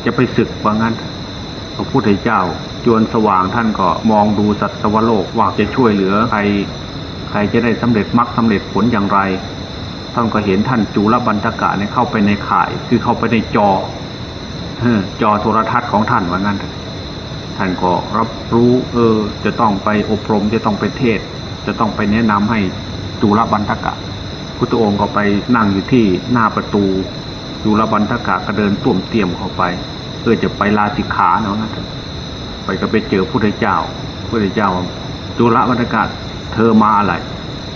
จะไปศึกว่างั้นพระพุทธเจ้าจวนสว่างท่านก็มองดูสัตวโลกว่าจะช่วยเหลือใคร ใครจะได้สำเร็จมรรคสาเร็จผลอย่างไรท่านก็เห็นท่านจุลบันทกะเนี่ยเข้าไปในข่าย คือเข้าไปในจอจอโทรทัศน์ของท่านว่างั้นท่านก็รับรู้เออ จะต้องไปอบรมจะต้องไปเทศ จะต้องไปแนะนำให้จุลบันทกะพุทธองค์ก็ไปนั่งอยู่ที่หน้าประตู จุลบันทกะก็เดินตุ่มเตรียมเข้าไป เพื่อจะไปลาสิกขาเนาะนะไปก็ไปเจอพระพุทธเจ้าพระพุทธเจ้า จุลบันทกะเธอมาอะไร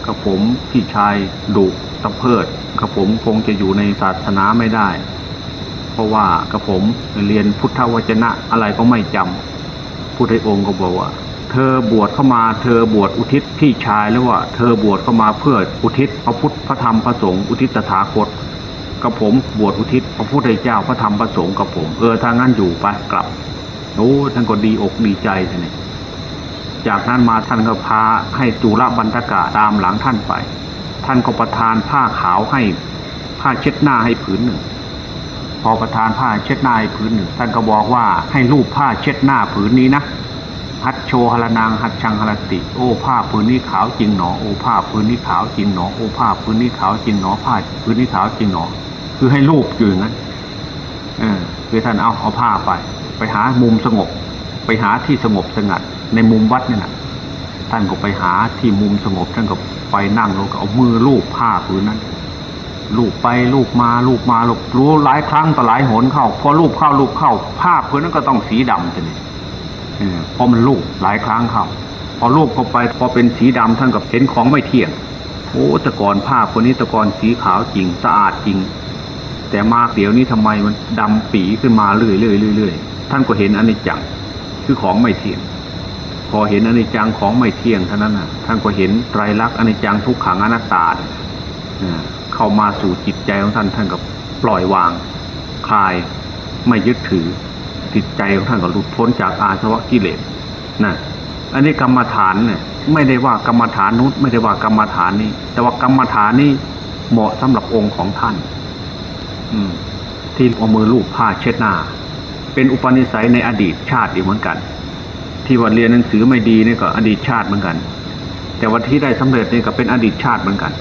กับผมพี่ชายดุตะเพิดกับผมคงจะอยู่ในศาสนาไม่ได้ เพราะว่ากับผมเรียนพุทธวจนะอะไรก็ไม่จำพุทธองค์ก็บอกว่า เธอบวชเข้ามาเธอบวชอุทิศพี่ชายแล้วว่า เธอบวชเข้ามาเพื่ออุทิศพระพุทธพระธรรมพระสงฆ์อุทิศตถาคต กับผมบวชอุทิศพระพุทธเจ้าพระธรรมพระสงฆ์กับผม เออทางนั้นอยู่ไปกลับโอ้ท่านก็ดีอกดีใจท่านนี่จากนั้นมาท่านก็พาให้จุลบรรทกาตามหลังท่านไป ท่านก็ประทานผ้าขาวให้ผ้าเช็ดหน้าให้ผืนหนึ่ง พอประทานผ้าเช็ดหน้าให้ผืนหนึ่ง ท่านก็บอกว่าให้รูปผ้าเช็ดหน้าผืนนี้นะฮัดโชหรนางหัดชังหรติ โอ้ผ้าผืนนี้ขาวจริงหนอ โอ้ผ้าผืนนี้ขาวจริงหนอ โอ้ผ้าผืนนี้ขาวจริงหนอผ้าผืนนี้ขาวจริงหนอ คือให้รูปอยู่อย่างนั้นอคือท่านเอาเอาผ้าไป ไปหามุมสงบ ไปหาที่สงบสงัด ในมุมวัดนี่นะท่านก็ไปหาที่มุมสงบท่านก็ไปนั่งลงก็เอามือลูบผ้าผืนนั้นลูบไปลูบมาลูบมาลูบรู้หลายครั้งต่อหลายหนเข้าพอลูบเข้าลูบเข้าผ้าผืนนั้นก็ต้องสีดำจะนี่เพราะมันลูบหลายครั้งเข้าพอลูบเข้าไปพอเป็นสีดำท่านกับเห็นของไม่เที่ยงโอ้ตะกอนผ้าคนนี้ตะกอนสีขาวจริงสะอาดจริง แต่มาเดี๋ยวนี้ทำไมมันดำปีขึ้นมาเรื่อยเรื่อยเรื่อยท่านก็เห็นอันนี้จังคือของไม่เที่ยง พอเห็นอนิจจังของไม่เที่ยงเท่านั้นนะท่านก็เห็นไตรลักษณ์อนิจจังทุกขังอนัตตาเข้ามาสู่จิตใจของท่านท่านก็ปล่อยวางคลายไม่ยึดถือจิตใจของท่านก็หลุดพ้นจากอาสวะกิเลสนะอันนี้กรรมฐานเนี่ยไม่ได้ว่ากรรมฐานนู้นไม่ได้ว่ากรรมฐานนี้ แต่ว่ากรรมฐานนี้เหมาะสำหรับองค์ของท่าน ที่เอามือลูบผ้าเช็ดหน้า เป็นอุปนิสัยในอดีตชาติอีกเหมือนกัน ที่ว่าเรียนหนังสือไม่ดีนี่ก็อดีตชาติเหมือนกัน แต่วันที่ได้สำเร็จนี่ก็เป็นอดีตชาติเหมือนกัน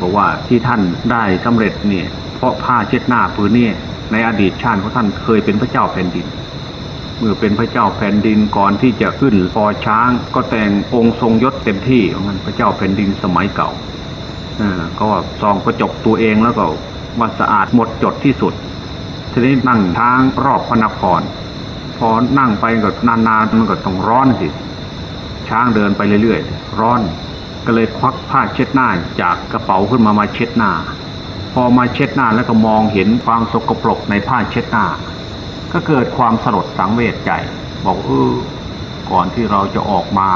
บอกว่าที่ท่านได้สำเร็จเนี่ยเพราะผ้าเช็ดหน้าผืนนี้ในอดีตชาติของท่านเคยเป็นพระเจ้าแผ่นดิน เมื่อเป็นพระเจ้าแผ่นดินก่อนที่จะขึ้นพอช้างก็แต่งองค์ทรงยศเต็มที่ของมันพระเจ้าแผ่นดินสมัยเก่าอ่าก็ซองกระจกตัวเองแล้วก็ ว่าสะอาดหมดจดที่สุด ทีนี้นั่งทางรอบพระนคร พอนั่งไปก็นานๆมันก็ต้องร้อนสิ ช้างเดินไปเรื่อยๆ ร้อนก็เลยควักผ้าเช็ดหน้าจากกระเป๋าขึ้นมามาเช็ดหน้า พอมาเช็ดหน้าแล้วก็มองเห็นความสกปรกในผ้าเช็ดหน้า ก็เกิดความสลดสังเวชใจ บอกเออก่อนที่เราจะออกมา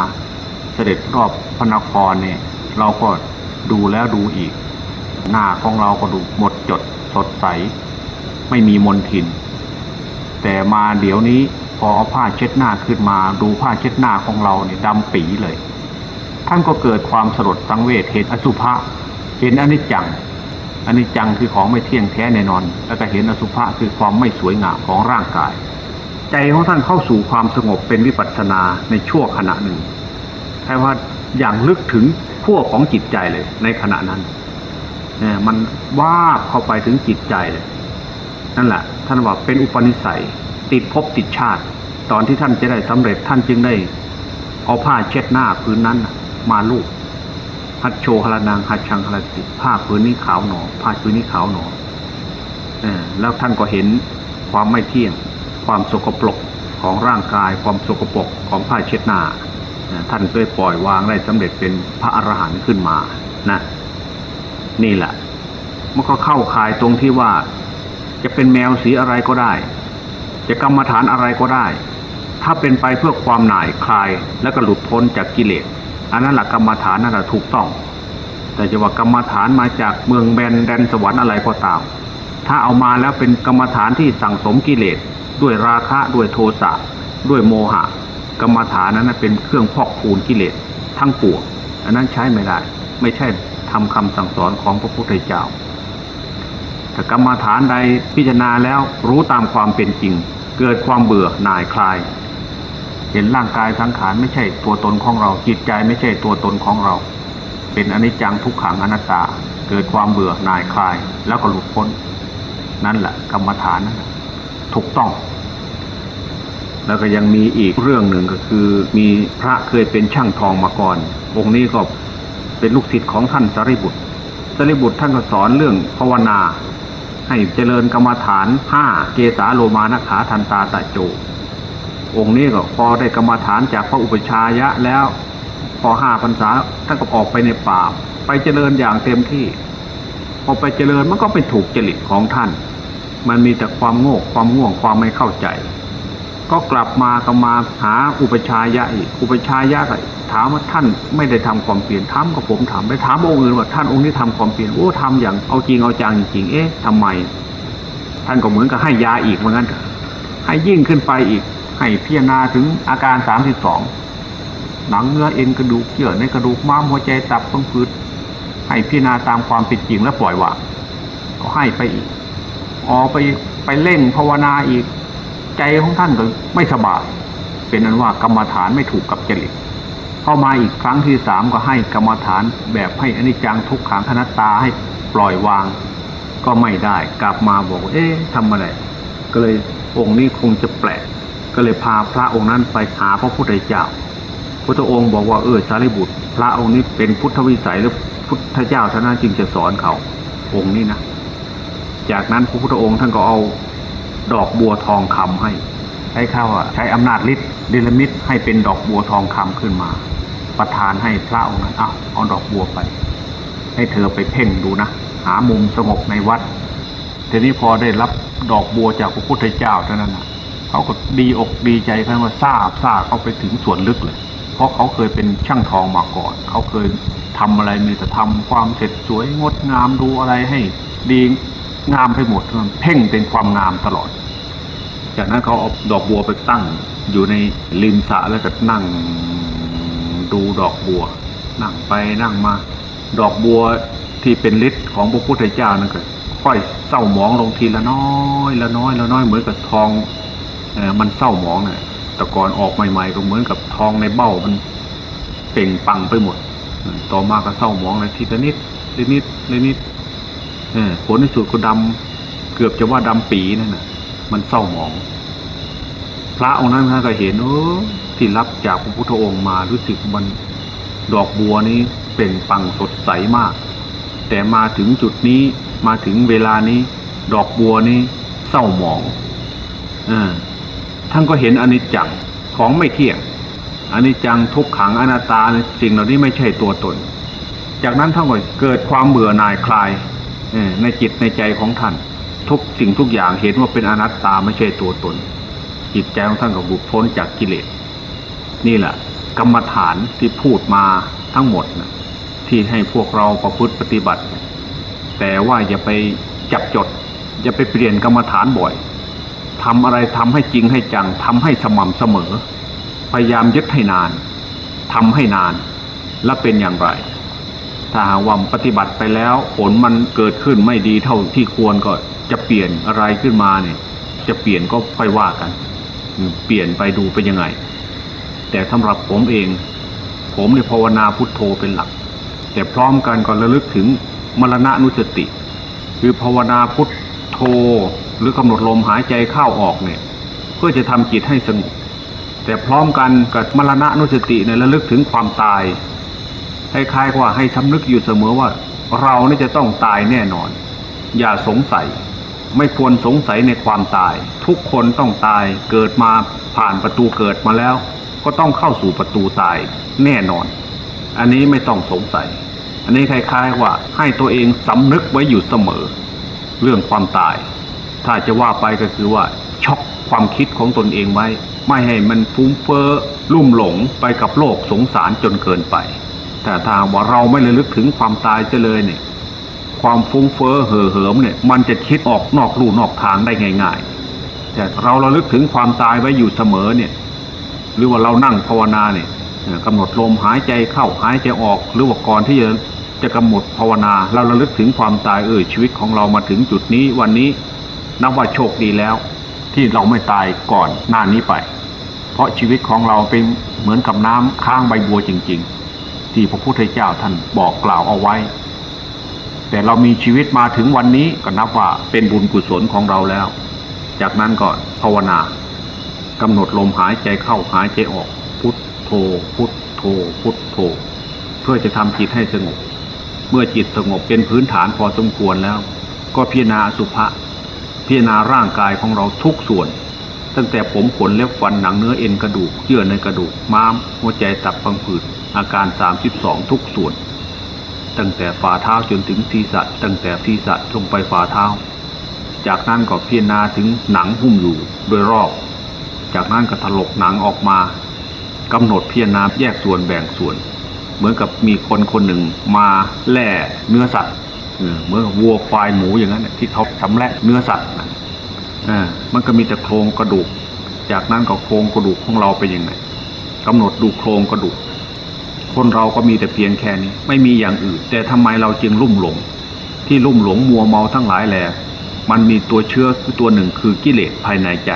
เสด็จรอบพระนครเนี่ย เราก็ดูแล้วดูอีก หน้าของเราก็ดูหมดจดสดใส ไม่มีมนทิน แต่มาเดี๋ยวนี้พอเอาผ้าเช็ดหน้าขึ้นมาดูผ้าเช็ดหน้าของเราเนี่ยดำปีเลย ท่านก็เกิดความสลดสังเวชเห็นอสุภะเห็นอนิจจังอนิจจังคือของไม่เที่ยงแท้แน่นอน แล้วก็เห็นอสุภะคือความไม่สวยงามของร่างกาย ใจของท่านเข้าสู่ความสงบเป็นวิปัสสนาในชั่วขณะหนึ่งแค่ว่าอย่างลึกถึงขั้วของจิตใจเลยในขณะนั้น มันว่าบเข้าไปถึงจิตใจเลยนั่นแหละท่านว่าเป็นอุปนิสัย ติดภพติดชาติ ตอนที่ท่านจะได้สำเร็จท่านจึงได้ เอาผ้าเช็ดหน้าพื้นนั้นมาลูบฮัดโชหรนางฮัดชังหรติผ้าพื้นนี้ขาวหนอผ้าพื้นนี้ขาวหนอแล้วท่านก็เห็นความไม่เที่ยง ความสกปรกของร่างกาย ความสกปรกของผ้าเช็ดหน้าท่านได้ปล่อยวางได้สำเร็จเป็นพระอรหันต์ขึ้นมานะ นี่แหละมันก็เข้าข่ายตรงที่ว่า จะเป็นแมวสีอะไรก็ได้ จะกรรมฐานอะไรก็ได้ ถ้าเป็นไปเพื่อความหน่ายคลายแล้วก็หลุดพ้นจากกิเลสอันนั้นแหละกรรมฐานนั่นแหละถูกต้อง แต่จะว่ากรรมฐานมาจากเมืองแบนแดนสวรรค์อะไรก็ตาม ถ้าเอามาแล้วเป็นกรรมฐานที่สั่งสมกิเลสด้วยราคะด้วยโทสะด้วยโมหะ กรรมฐานนั้นเป็นเครื่องพอกพูนกิเลสทั้งปวงอันนั้นใช้ไม่ได้ ไม่ใช่ ทำคำสั่งสอนของพระพุทธเจ้าแต่กรรมฐานใดพิจารณาแล้วรู้ตามความเป็นจริง เกิดความเบื่อหน่ายคลาย เห็นร่างกายสังขารไม่ใช่ตัวตนของเราจิตใจไม่ใช่ตัวตนของเรา เป็นอนิจจังทุกขังอนัตตา เกิดความเบื่อหน่ายคลายแล้วก็หลุดพ้น นั่นแหละกรรมฐานนั่นแหละถูกต้อง แล้วก็ยังมีอีกเรื่องหนึ่งก็คือ มีพระเคยเป็นช่างทองมาก่อนองค์นี้ก็ เป็นลูกศิษย์ของท่านสารีบุตรสารีบุตรท่านก็สอนเรื่องภาวนา ให้เจริญกรรมฐานห้าเกสาโลมานะขาทันตาตะโจ องค์นี้ก็พอได้กรรมฐานจากพระอุปชายะแล้วพอห้าพรรษาท่านก็ออกไปในป่า ไปเจริญอย่างเต็มที่ พอไปเจริญมันก็ไปถูกจริตของท่าน มันมีแต่ความโง่ความง่วงความไม่เข้าใจ ก็กลับมาก็มาหาอุปชายะอีกอุปชายะก็ถามว่าท่านไม่ได้ทำความเปลี่ยนถามกับผมถามไปถามองค์อื่นว่าท่านองค์นี้ทำความเปลี่ยนโอ้ทำอย่างเอาจริงเอาจังจริงเอ๊ะทำไม ท่านก็เหมือนกับให้ยาอีกเหมือนกันให้ยิ่งขึ้นไปอีก ให้พิจารณาถึงอาการสามสิบสองหนังเนื้อเอ็นกระดูกเยื่อในกระดูกม้ามหัวใจตับต้องพืดให้พิจารณาตามความเป็นจริงและปล่อยวางก็ให้ไปอีกออกไปไปเล่งภาวนาอีก ใจของท่านก็ไม่สบายเป็นนั้นว่ากรรมฐานไม่ถูกกับจริตเข้ามาอีกครั้งที่สามก็ให้กรรมฐานแบบให้อนิจจังทุกขังอนัตตาให้ปล่อยวาง ก็ไม่ได้กลับมาบอก เอ๊ะทำอะไร ก็เลยองค์นี้คงจะแปลก ก็เลยพาพระองค์นั้นไปหาพระพุทธเจ้าพุทธองค์บอกว่าเออสารีบุตร พระองค์นี้เป็นพุทธวิสัยหรือพุทธเจ้าท่านจึงจะสอนเขาองค์นี้นะ จากนั้นพระพุทธองค์ท่านก็เอา ดอกบัวทองคำให้ ใช้ข้าวใช้อำนาจฤทธิ์เดลมิตให้เป็นดอกบัวทองคำขึ้นมา ประทานให้พระองค์นั้นเอาเอาดอกบัวไป ให้เธอไปเพ่งดูนะ หามุมสงบในวัดทีนี้พอได้รับดอกบัวจากพระพุทธเจ้าเท่านั้นนะเขาก็ดีอกดีใจเพิ่ว่าทราบทราบเขาไปถึงส่วนลึกเลย เพราะเขาเคยเป็นช่างทองมาก่อน เขาเคยทำอะไรมีแต่ทำความเสร็จสวยงดงามดูอะไรให้ ดี งามไปหมดเพ่งเป็นความงามตลอด จากนั้นเขาเอาดอกบัวไปตั้ง อยู่ในริมสระแล้วก็นั่งดูดอกบัว นั่งไปนั่งมา ดอกบัวที่เป็นฤทธิ์ของพระพุทธเจ้านั่นก็ค่อยเศร้าหมองลงทีละน้อยละน้อยละน้อยเหมือนกับทองอมันเศร้าหมองนี่ยแต่ก่อนออกใหม่ ๆ ก็เหมือนกับทองในเบ้ามันเป่งปังไปหมด ต่อมาก็เศร้าหมองเลยทีละนิดละนิดละนิด ผลในสุดก็ดำเกือบจะว่าดำปีนั่นนะมันเศร้าหมอง พระองค์นั้นท่านก็เห็นเออที่รับจากพระพุทธองค์มารู้สึกมันดอกบัวนี้เป็นปังสดใสมาก แต่มาถึงจุดนี้มาถึงเวลานี้ ดอกบัวนี้เศร้าหมองอท่านก็เห็นอนิจจังของไม่เที่ยงอนิจจังทุกขังอนัตตาสิ่งเหล่านี้ไม่ใช่ตัวตน จากนั้นท่านก็เกิดความเบื่อหน่ายคลาย ในจิตในใจของท่าน ทุกสิ่งทุกอย่างเห็นว่าเป็นอนัตตาไม่ใช่ตัวตน จิตใจของท่านก็บุพ้นจากกิเลส นี่แหละกรรมฐานที่พูดมาทั้งหมดนะที่ให้พวกเราประพฤติปฏิบัติ แต่ว่าอย่าไปจับจด อย่าไปเปลี่ยนกรรมฐานบ่อยทำอะไรทำให้จริงให้จังทำให้สม่ำเสมอ พยายามยึดให้นานทำให้นานและเป็นอย่างไร ถ้าหากว่าปฏิบัติไปแล้วผลมันเกิดขึ้นไม่ดีเท่าที่ควรก็จะเปลี่ยนอะไรขึ้นมาเนี่ย จะเปลี่ยนก็ค่อยว่ากัน เปลี่ยนไปดูเป็นยังไง แต่สำหรับผมเอง ผมในภาวนาพุทโธเป็นหลัก แต่พร้อมกันก็ระลึกถึงมรณะนุสติ คือภาวนาพุทโธหรือกำหนดลมหายใจเข้าออกเนี่ย เพื่อจะทำจิตให้สงบแต่พร้อมกันกับมรณะนุสติเนี่ยระลึกถึงความตาย คล้ายๆว่าให้สำนึกอยู่เสมอว่า เราเนี่จะต้องตายแน่นอน อย่าสงสัย ไม่ควรสงสัยในความตาย ทุกคนต้องตายเกิดมาผ่านประตูเกิดมาแล้ว ก็ต้องเข้าสู่ประตูตายแน่นอน อันนี้ไม่ต้องสงสัย อันนี้คล้าย ๆว่าให้ตัวเองสำนึกไว้อยู่เสมอ เรื่องความตาย ถ้าจะว่าไปก็คือว่าช็อกความคิดของตนเองไว้ ไม่ให้มันฟุ้งเฟ้อลุ่มหลงไปกับโลกสงสารจนเกินไป แต่ถ้าว่าเราไม่ระลึกถึงความตายจะเลยเนี่ย ความฟุ้งเฟ้อเห่อเหิมเนี่ย มันจะคิดออกนอกลู่นอกทางได้ง่าย ๆ แต่เราระลึกถึงความตายไว้อยู่เสมอเนี่ย หรือว่าเรานั่งภาวนาเนี่ยกำหนดลมหายใจเข้าหายใจออก หรือว่าก่อนที่จะจะกำหนดภาวนา เราระลึกถึงความตายเออชีวิตของเรามาถึงจุดนี้วันนี้นับว่าโชคดีแล้ว ที่เราไม่ตายก่อนหน้านี้ไป เพราะชีวิตของเราเป็นเหมือนกับน้ำค้างใบบัวจริง ๆ ที่พระพุทธเจ้าท่านบอกกล่าวเอาไว้ แต่เรามีชีวิตมาถึงวันนี้ก็นับว่าเป็นบุญกุศลของเราแล้ว จากนั้นก่อนภาวนากำหนดลมหายใจเข้าหายใจออก พุทโธพุทโธพุทโธ เพื่อจะทำจิตให้สงบ เมื่อจิตสงบเป็นพื้นฐานพอสมควรแล้ว ก็พิจารณาสุภะพิจารณาร่างกายของเราทุกส่วน ตั้งแต่ผมขนเล็บฟันหนังเนื้อเอ็นกระดูกเยื่อในกระดูกม้ามหัวใจตับพังผืด อาการ 32 ทุกส่วน ตั้งแต่ฝ่าเท้าจนถึงศีรษะ ตั้งแต่ศีรษะลงไปฝ่าเท้า จากนั้นก็พิจารณาถึงหนังหุ้มอยู่โดยรอบ จากนั้นก็ถลกหนังออกมากำหนดพิจารณาแยกส่วนแบ่งส่วน เหมือนกับมีคนคนหนึ่งมาแล่เนื้อสัตว์เหมือนวัวควายหมูอย่างนั้นที่เขาชำแหละเนื้อสัตว์มันก็มีแต่โครงกระดูก จากนั้นก็โครงกระดูกของเราเป็นยังไงกำหนดดูโครงกระดูก คนเราก็มีแต่เพียงแค่นี้ ไม่มีอย่างอื่น แต่ทำไมเราจึงลุ่มหลง ที่ลุ่มหลงมัวเมาทั้งหลายแหละมันมีตัวเชื้อคือตัวหนึ่งคือกิเลสภายในใจ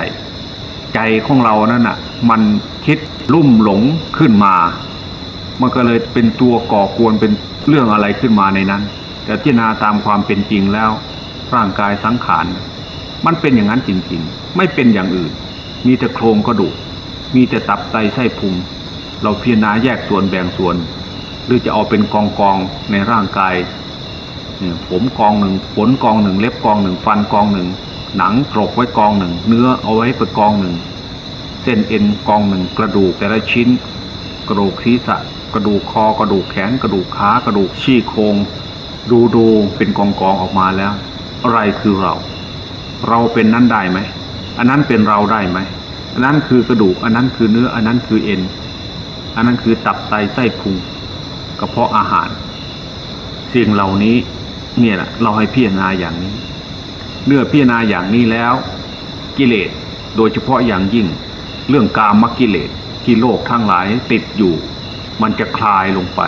ใจของเรานั่นน่ะ มันคิดลุ่มหลงขึ้นมา มันก็เลยเป็นตัวก่อกวนเป็นเรื่องอะไรขึ้นมาในนั้น แต่พิจารณาตามความเป็นจริงแล้ว ร่างกายสังขารมันเป็นอย่างนั้นจริง ๆ ไม่เป็นอย่างอื่น มีแต่โครงกระดูก มีแต่ตับไตไส้พุง เราพิจารณาแยกส่วนแบ่งส่วน หรือจะเอาเป็นกองกองในร่างกายผมกองหนึ่งขนกองหนึ่งเล็บกองหนึ่งฟันกองหนึ่งหนังกรกไว้กองหนึ่ง เนื้อเอาไว้เป็นกองหนึ่ง เส้นเอ็นกองหนึ่งกระดูกแต่ละชิ้น กระดูกศีรษะ กระดูกคอกระดูกแขน กระดูกขากระดูกชี้โครงดูดูเป็นกองกองออกมาแล้ว อะไรคือเรา เราเป็นนั้นได้ไหม อันนั้นเป็นเราได้ไหมอันนั้นคือกระดูก อันนั้นคือเนื้ออันนั้นคือเอ็น อันนั้นคือตับไตไส้พุงกระเพาะอาหาร สิ่งเหล่านี้เนี่ยแหละเราให้พิจารณาอย่างนี้เมื่อพิจารณาอย่างนี้แล้ว กิเลสโดยเฉพาะอย่างยิ่ง เรื่องกามกิเลสที่โลกทั้งหลายติดอยู่ มันจะคลายลงไป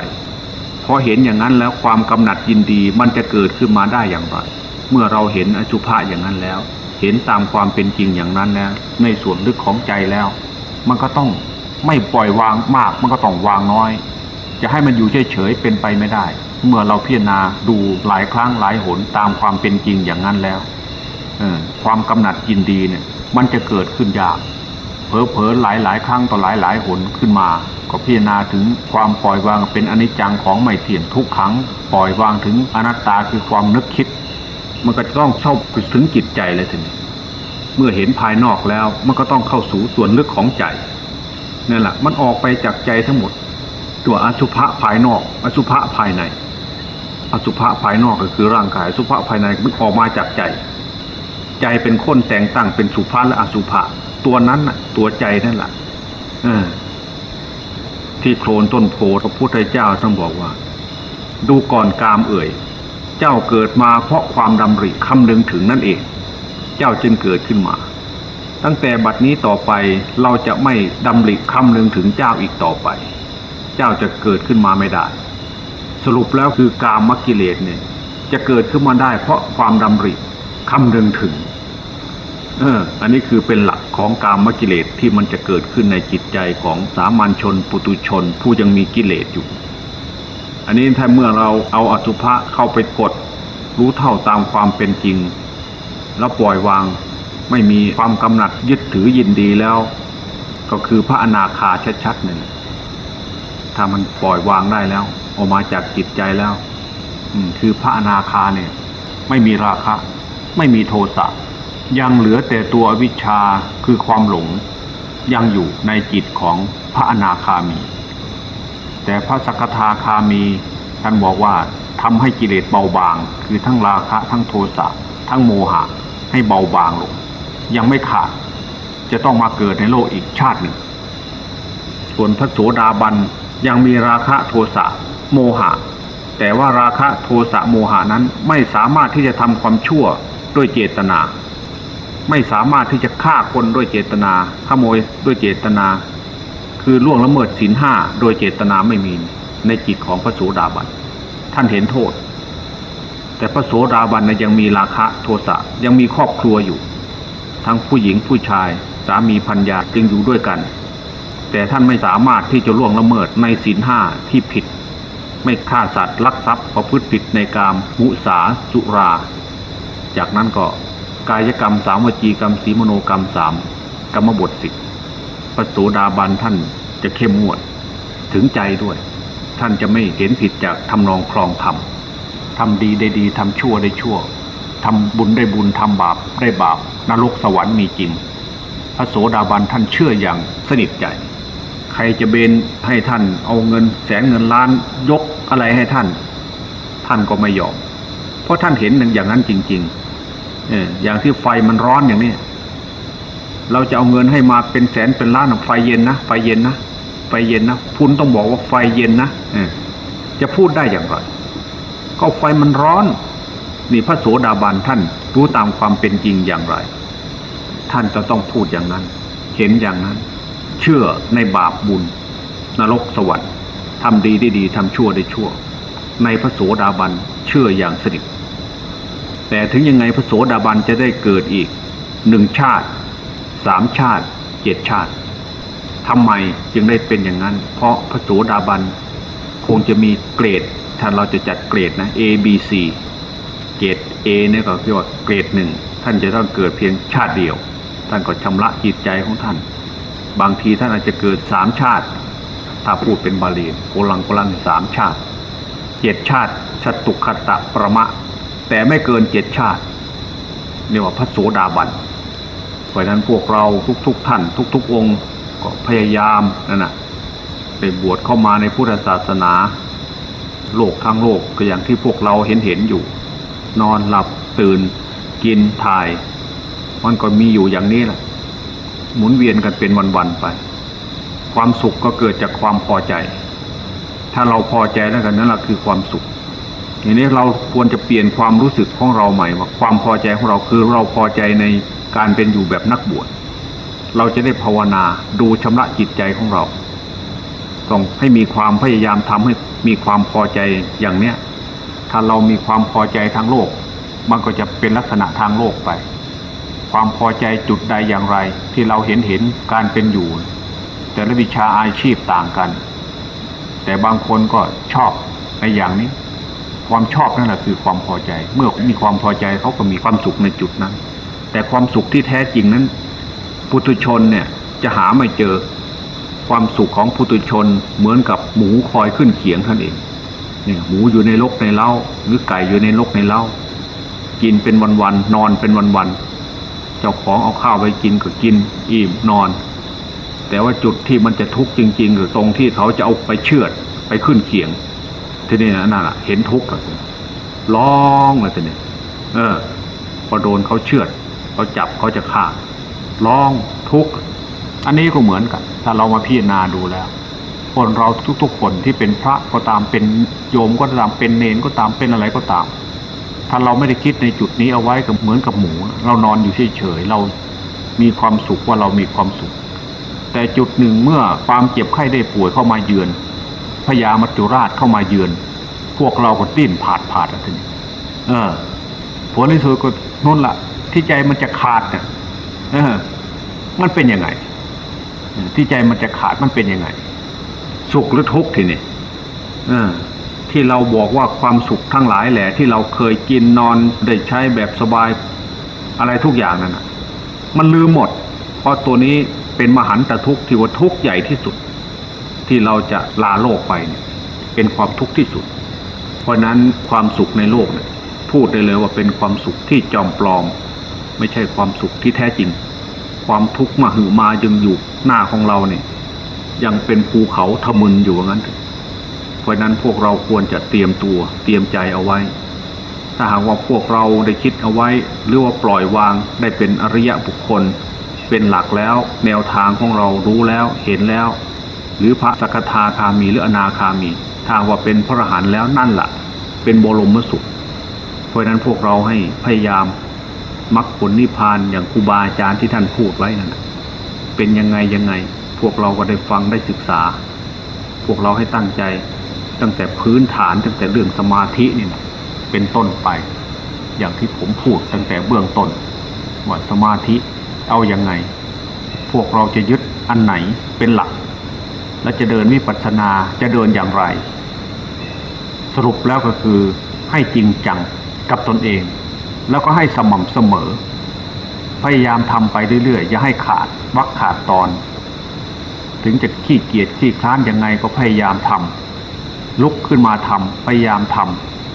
พอเห็นอย่างนั้นแล้วความกำหนัดยินดีมันจะเกิดขึ้นมาได้อย่างไร เมื่อเราเห็นอสุภะอย่างนั้นแล้ว เห็นตามความเป็นจริงอย่างนั้นแล้วในส่วนลึกของใจแล้ว มันก็ต้อง ไม่ปล่อยวางมาก มันก็ต้องวางน้อย จะให้มันอยู่เฉยๆเป็นไปไม่ได้ เมื่อเราพิจารณาดูหลายครั้งหลายหนตามความเป็นจริงอย่างนั้นแล้วอความกำหนัดยินดีเนี่ย มันจะเกิดขึ้นยากเผลอๆหลายหลายครั้งต่อหลายหลายหนขึ้นมา ก็พิจารณาถึงความปล่อยวางเป็นอนิจจังของไม่เที่ยงทุกครั้งปล่อยวางถึงอนัตตาคือความนึกคิด มันก็ต้องเข้าไปถึงจิตใจเลยทีนี้เมื่อเห็นภายนอกแล้วมันก็ต้องเข้าสู่ส่วนลึกของใจ นี่แหละมันออกไปจากใจทั้งหมด ตัวอสุภะภายนอก อสุภะภายใน อสุภะภายนอกก็คือร่างกายอสุภะภายในมันออกมาจากใจ ใจเป็นคนแต่งตั้งเป็นสุภาและอสุภะตัวนั้นน่ะ ตัวใจนั่นแหละออที่โคลนต้นโพพระพุทธเจ้าท่านบอกว่า ดูก่อนกามเอ่ย เจ้าเกิดมาเพราะความดำริคำนึงถึงนั่นเอง เจ้าจึงเกิดขึ้นมา ตั้งแต่บัดนี้ต่อไปเราจะไม่ดำริคำนึงถึงเจ้าอีกต่อไป เจ้าจะเกิดขึ้นมาไม่ได้ สรุปแล้วคือกามมกิเลสเนี่ย จะเกิดขึ้นมาได้ เพราะความดำริคำนึงถึง เออ อันนี้คือเป็นหลักของกามมกิเลสที่มันจะเกิดขึ้นในจิตใจของสามัญชน ปุตุชน ผู้ยังมีกิเลสอยู่ อันนี้ถ้าเมื่อเราเอาอสุภะเข้าไปกด รู้เท่าตามความเป็นจริง แล้วปล่อยวาง ไม่มีความกำหนัดยึดถือยินดีแล้ว ก็คือพระอนาคาชัดๆหนึ่งถ้ามันปล่อยวางได้แล้ว ออกมาจากจิตใจแล้วคือพระอนาคาเนี่ย ไม่มีราคะ ไม่มีโทสะยังเหลือแต่ตัววิชาคือความหลง ยังอยู่ในจิตของพระอนาคามี แต่พระสกทาคามีท่านบอกว่าทำให้กิเลสเบาบาง คือทั้งราคะ ทั้งโทสะทั้งโมหะ ให้เบาบางลง ยังไม่ขาด จะต้องมาเกิดในโลกอีกชาติหนึ่ง ส่วนพระโสดาบันยังมีราคะโทสะโมหะ แต่ว่าราคะโทสะโมหะนั้นไม่สามารถที่จะทำความชั่วด้วยเจตนา ไม่สามารถที่จะฆ่าคนด้วยเจตนาขโมยด้วยเจตนา คือล่วงละเมิดศีลห้าโดยเจตนาไม่มีในจิตของพระโสดาบันท่านเห็นโทษ แต่พระโสดาบันนะยังมีราคะโทสะยังมีครอบครัวอยู่ ทั้งผู้หญิงผู้ชายสามีพัญญาจึงอยู่ด้วยกัน แต่ท่านไม่สามารถที่จะล่วงละเมิดในศีลห้าที่ผิด ไม่ฆ่าสัตว์ลักทรัพย์ประพฤติผิดในกามมุสาสุรา จากนั้นก็กายกรรมสามวจีกรรมสีมโนกรรมสามกรรมบทสิบพระโสดาบันท่านจะเข้มงวดถึงใจด้วย ท่านจะไม่เห็นผิดจากทำนองคลองธรรมทำดีได้ดีทำชั่วได้ชั่ว ทำบุญได้บุญทำบาปได้บาปนรกสวรรค์มีจริง พระโสดาบันท่านเชื่ออย่างสนิทใจ ใครจะเบนให้ท่านเอาเงินแสนเงินล้านยกอะไรให้ท่าน ท่านก็ไม่ยอม เพราะท่านเห็นอย่างนั้นจริงๆเอออย่างที่ไฟมันร้อนอย่างนี้เราจะเอาเงินให้มาเป็นแสนเป็นล้านไฟเย็นนะไฟเย็นนะไฟเย็นนะคุณต้องบอกว่าไฟเย็นนะเออจะพูดได้อย่างไรก็ไฟมันร้อน นี่พระโสดาบันท่านรู้ตามความเป็นจริงอย่างไร ท่านจะต้องพูดอย่างนั้น เห็นอย่างนั้น เชื่อในบาปบุญ นรกสวรรค์ทำดีได้ดีทำชั่วได้ชั่ว ในพระโสดาบันเชื่ออย่างสนิทแต่ถึงยังไงพระโสดาบันจะได้เกิดอีกหนึ่งชาติสามชาติเจ็ดชาติทำไมจึงได้เป็นอย่างนั้น เพราะพระโสดาบันคงจะมีเกรดถ้าเราจะจัดเกรดนะ A B C เกรด A เนี่ยก็คือว่าเกรดหนึ่งท่านจะต้องเกิดเพียงชาติเดียว ท่านก็ชำระจิตใจของท่าน บางทีท่านอาจจะเกิดสามชาติ ถ้าพูดเป็นบาลีโกลังโกลังสามชาติเจ็ดชาติชตุคตะประมะ แต่ไม่เกินเจ็ดชาติเรียกว่าพระโสดาบันเพราะนั้นพวกเราทุกๆทท่าน ทุกๆองค์ก็พยายามนั่นนะไปบวชเข้ามาในพุทธศาสนา โลกทั้งโลกก็อย่างที่พวกเราเห็นเห็นอยู่ นอนหลับตื่น กินถ่าย มันก็มีอยู่อย่างนี้แหละหมุนเวียนกันเป็นวันๆไป ความสุขก็เกิดจากความพอใจ ถ้าเราพอใจแล้วกันนั่นแหละคือความสุขทีนี้เราควรจะเปลี่ยนความรู้สึกของเราใหม่ว่าความพอใจของเราคือเราพอใจในการเป็นอยู่แบบนักบวชเราจะได้ภาวนาดูชำระจิตใจของเรา ต้องให้มีความพยายามทำให้มีความพอใจอย่างเนี้ย ถ้าเรามีความพอใจทางโลก มันก็จะเป็นลักษณะทางโลกไป ความพอใจจุดใดอย่างไร ที่เราเห็นเห็นการเป็นอยู่ แต่ละวิชาอาชีพต่างกัน แต่บางคนก็ชอบในอย่างนี้ ความชอบนั่นแหละคือความพอใจ เมื่อมีความพอใจเขาก็มีความสุขในจุดนั้น แต่ความสุขที่แท้จริงนั้นปุถุชนเนี่ยจะหาไม่เจอความสุขของปุถุชนเหมือนกับหมูคอยขึ้นเขียงท่านเอง เนี่ยหมูอยู่ในลกในเล้าหรือไก่อยู่ในลกในเล้ากินเป็นวันๆนอนเป็นวันๆเจ้าของเอาข้าวไปกินก็กินอิ่มนอน แต่ว่าจุดที่มันจะทุกข์จริงๆคือตรงที่เขาจะเอาไปเชือดไปขึ้นเขียง ทีนี้นั่นแหะเห็นทุกข์ร้องเลยทีนี้เออ พอโดนเขาเชือดเขาจับเขาจะฆ่าร้องทุกข์อันนี้ก็เหมือนกัน ถ้าเรามาพิจารณาดูแล้ว คนเราทุกๆคนที่เป็นพระก็ตามเป็นโยมก็ตามเป็นเนนก็ตามเป็นอะไรก็ตาม ถ้าเราไม่ได้คิดในจุดนี้เอาไว้ก็เหมือนกับหมู เรานอนอยู่เฉยๆเรามีความสุขว่าเรามีความสุข แต่จุดหนึ่งเมื่อความเจ็บไข้ได้ป่วยเข้ามาเยือนพญามัจจุราชเข้ามาเยือน พวกเราก็ดิ้นผาดผาดอะไรนี้เออผลในสุดก็นั่นละที่ใจมันจะขาดเนี่ยเออ มันเป็นยังไง ที่ใจมันจะขาดมันเป็นยังไง สุขหรือทุกข์ทีนี่ที่เราบอกว่าความสุขทั้งหลายแหละที่เราเคยกินนอนได้ใช้แบบสบายอะไรทุกอย่างนั่นนะมันลืมหมด เพราะตัวนี้เป็นมหันตทุกข์ที่ว่าทุกข์ใหญ่ที่สุด ที่เราจะลาโลกไปเนี่ย เป็นความทุกข์ที่สุด เพราะนั้นความสุขในโลกเนี่ยพูดได้เลยว่าเป็นความสุขที่จอมปลอม ไม่ใช่ความสุขที่แท้จริง ความทุกข์มาหือมายังอยู่หน้าของเราเนี่ย ยังเป็นภูเขาทะมึนอยู่งั้น เพราะนั้นพวกเราควรจะเตรียมตัวเตรียมใจเอาไว้ ถ้าหากว่าพวกเราได้คิดเอาไว้ หรือว่าปล่อยวางได้เป็นอริยะบุคคล เป็นหลักแล้ว แนวทางของเรารู้แล้วเห็นแล้ว หรือพระสกทาคามีหรืออนาคามีถ้าว่าเป็นพระอรหันต์แล้วนั่นแหละเป็นบรมสุข เพราะนั้นพวกเราให้พยายามมรรคผลนิพพานอย่างครูบาอาจารย์ที่ท่านพูดไว้นั่นเป็นยังไงยังไง พวกเราก็ได้ฟังได้ศึกษา พวกเราให้ตั้งใจ ตั้งแต่พื้นฐานตั้งแต่เรื่องสมาธินี่นะเป็นต้นไป อย่างที่ผมพูดตั้งแต่เบื้องต้นว่าสมาธิเอาอยัางไง พวกเราจะยึดอันไหนเป็นหลัก และจะเดินวิปัสสนาจะเดินอย่างไร สรุปแล้วก็คือให้จริงจังกับตนเอง แล้วก็ให้สม่ำเสมอ พยายามทำไปเรื่อยๆอย่าให้ขาดวักขาดตอน ถึงจะขี้เกียจขี้คลานยังไงก็พยายามทำลุกขึ้นมาทำพยายามท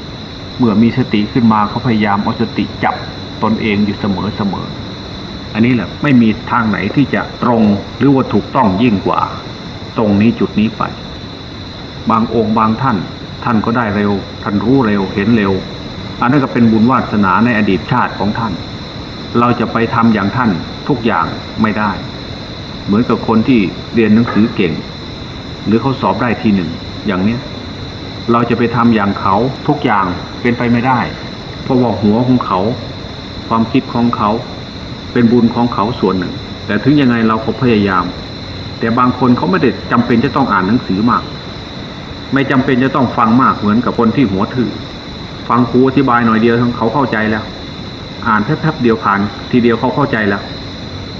ำเมื่อมีสติขึ้นมาก็พยายามเอาสติจับตนเองอยู่เสมอเสมออันนี้แหละไม่มีทางไหนที่จะตรงหรือว่าถูกต้องยิ่งกว่า ตรงนี้จุดนี้ไป บางองค์บางท่าน ท่านก็ได้เร็ว ท่านรู้เร็วเห็นเร็ว อันนั้นก็เป็นบุญวาสนาในอดีตชาติของท่าน เราจะไปทำอย่างท่านทุกอย่างไม่ได้ เหมือนกับคนที่เรียนหนังสือเก่ง หรือเขาสอบได้ทีหนึ่ง อย่างเนี้ยเราจะไปทำอย่างเขาทุกอย่างเป็นไปไม่ได้ เพราะว่าหัวของเขา ความคิดของเขา เป็นบุญของเขาส่วนหนึ่ง แต่ถึงยังไงเราก็พยายาม แต่บางคนเขาไม่ได้จำเป็นจะต้องอ่านหนังสือมาก ไม่จำเป็นจะต้องฟังมากเหมือนกับคนที่หัวถือ ฟังครูอธิบายหน่อยเดียวเขาเข้าใจแล้ว อ่านแป๊บๆเดียวผ่าน ทีเดียวเขาเข้าใจแล้ว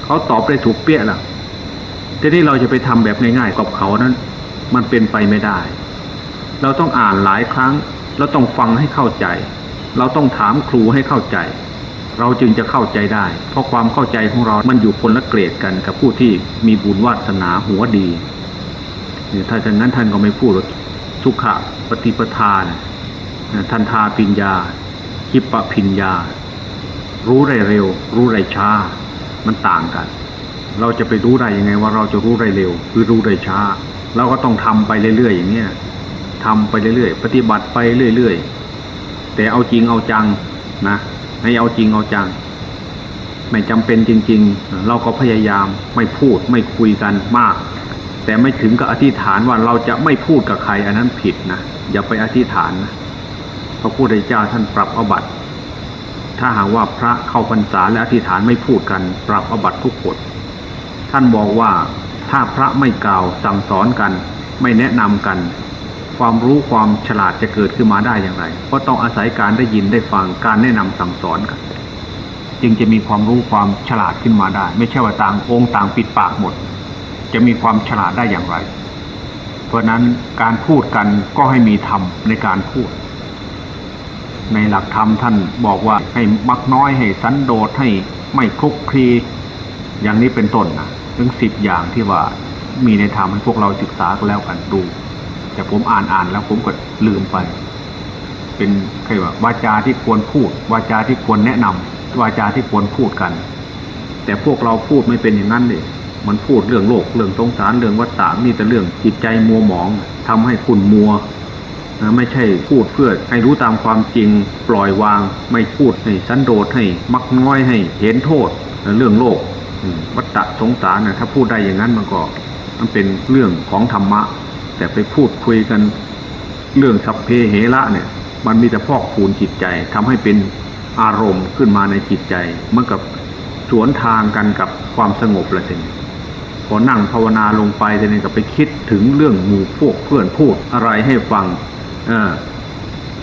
เขาตอบได้ถูกเปี้ยแล้ว ทีนี้เราจะไปทำแบบง่ายๆกับเขานั้น มันเป็นไปไม่ได้ เราต้องอ่านหลายครั้ง เราต้องฟังให้เข้าใจ เราต้องถามครูให้เข้าใจ เราจึงจะเข้าใจได้ เพราะความเข้าใจของเรา มันอยู่คนละเกรดกันกับผู้ที่มีบุญวาสนาหัวดีเนี่ยถ้าจากนั้นท่านก็ไม่พูดสุขะปฏิปทานทันทาปิญญาคิปปพิญญา รู้ได้เร็ว รู้ได้ช้า มันต่างกัน เราจะไปรู้ได้ยังไงว่าเราจะรู้ได้เร็วหรือรู้ได้ช้า เราก็ต้องทำไปเรื่อยๆอย่างเนี้ยทำไปเรื่อยๆ ปฏิบัติไปเรื่อยๆ แต่เอาจริงเอาจังนะให้เอาจริงเอาจัง ไม่จำเป็นจริง ๆ เราก็พยายามไม่พูดไม่คุยกันมาก แต่ไม่ถึงกับอธิษฐานว่าเราจะไม่พูดกับใครอันนั้นผิดนะอย่าไปอธิษฐานนะพระพุทธเจ้าท่านปรับอบัติ ถ้าหากว่าพระเข้าพรรษาและอธิษฐานไม่พูดกัน ปรับอบัติทุกกฎ ท่านบอกว่าถ้าพระไม่กล่าวสั่งสอนกัน ไม่แนะนำกัน ความรู้ความฉลาดจะเกิดขึ้นมาได้อย่างไร เพราะต้องอาศัยการได้ยินได้ฟังการแนะนำสั่งสอนกัน จึงจะมีความรู้ความฉลาดขึ้นมาได้ ไม่ใช่ว่าต่างองค์ต่างปิดปากหมด จะมีความฉลาดได้อย่างไร เพราะนั้นการพูดกันก็ให้มีธรรมในการพูด ในหลักธรรมท่านบอกว่าให้มักน้อยให้สันโดษให้ไม่คลุกคลีอย่างนี้เป็นต้นนะ ถึงสิบอย่างที่ว่ามีในธรรมให้พวกเราศึกษาก็แล้วกันดู แต่ผมอ่านอ่านแล้วผมก็ลืมไป เป็นใครว่าวาจาที่ควรพูด วาจาที่ควรแนะนำวาจาที่ควรพูดกัน แต่พวกเราพูดไม่เป็นอย่างนั้นเลยมันพูดเรื่องโลกเรื่องสงสารเรื่องวัฏฏะมีแต่เรื่องจิตใจมัวหมองทำให้คุณมัวไม่ใช่พูดเพื่อให้รู้ตามความจริงปล่อยวาง ไม่พูดให้สันโดษให้มักน้อยให้เห็นโทษเรื่องโลก วัฏฏะสงสารนะถ้าพูดได้อย่างนั้นมันก็มันเป็นเรื่องของธรรมะ แต่ไปพูดคุยกันเรื่องสัพเพเหระเนี่ย มันมีแต่พอกพูนจิตใจทำให้เป็นอารมณ์ขึ้นมาในจิตใจเมื่อกับสวนทางกันกับความสงบละทีนี้พอนั่งภาวนาลงไปทีนี้ก็ไปคิดถึงเรื่องหมู่พวกเพื่อนพูดอะไรให้ฟัง เออ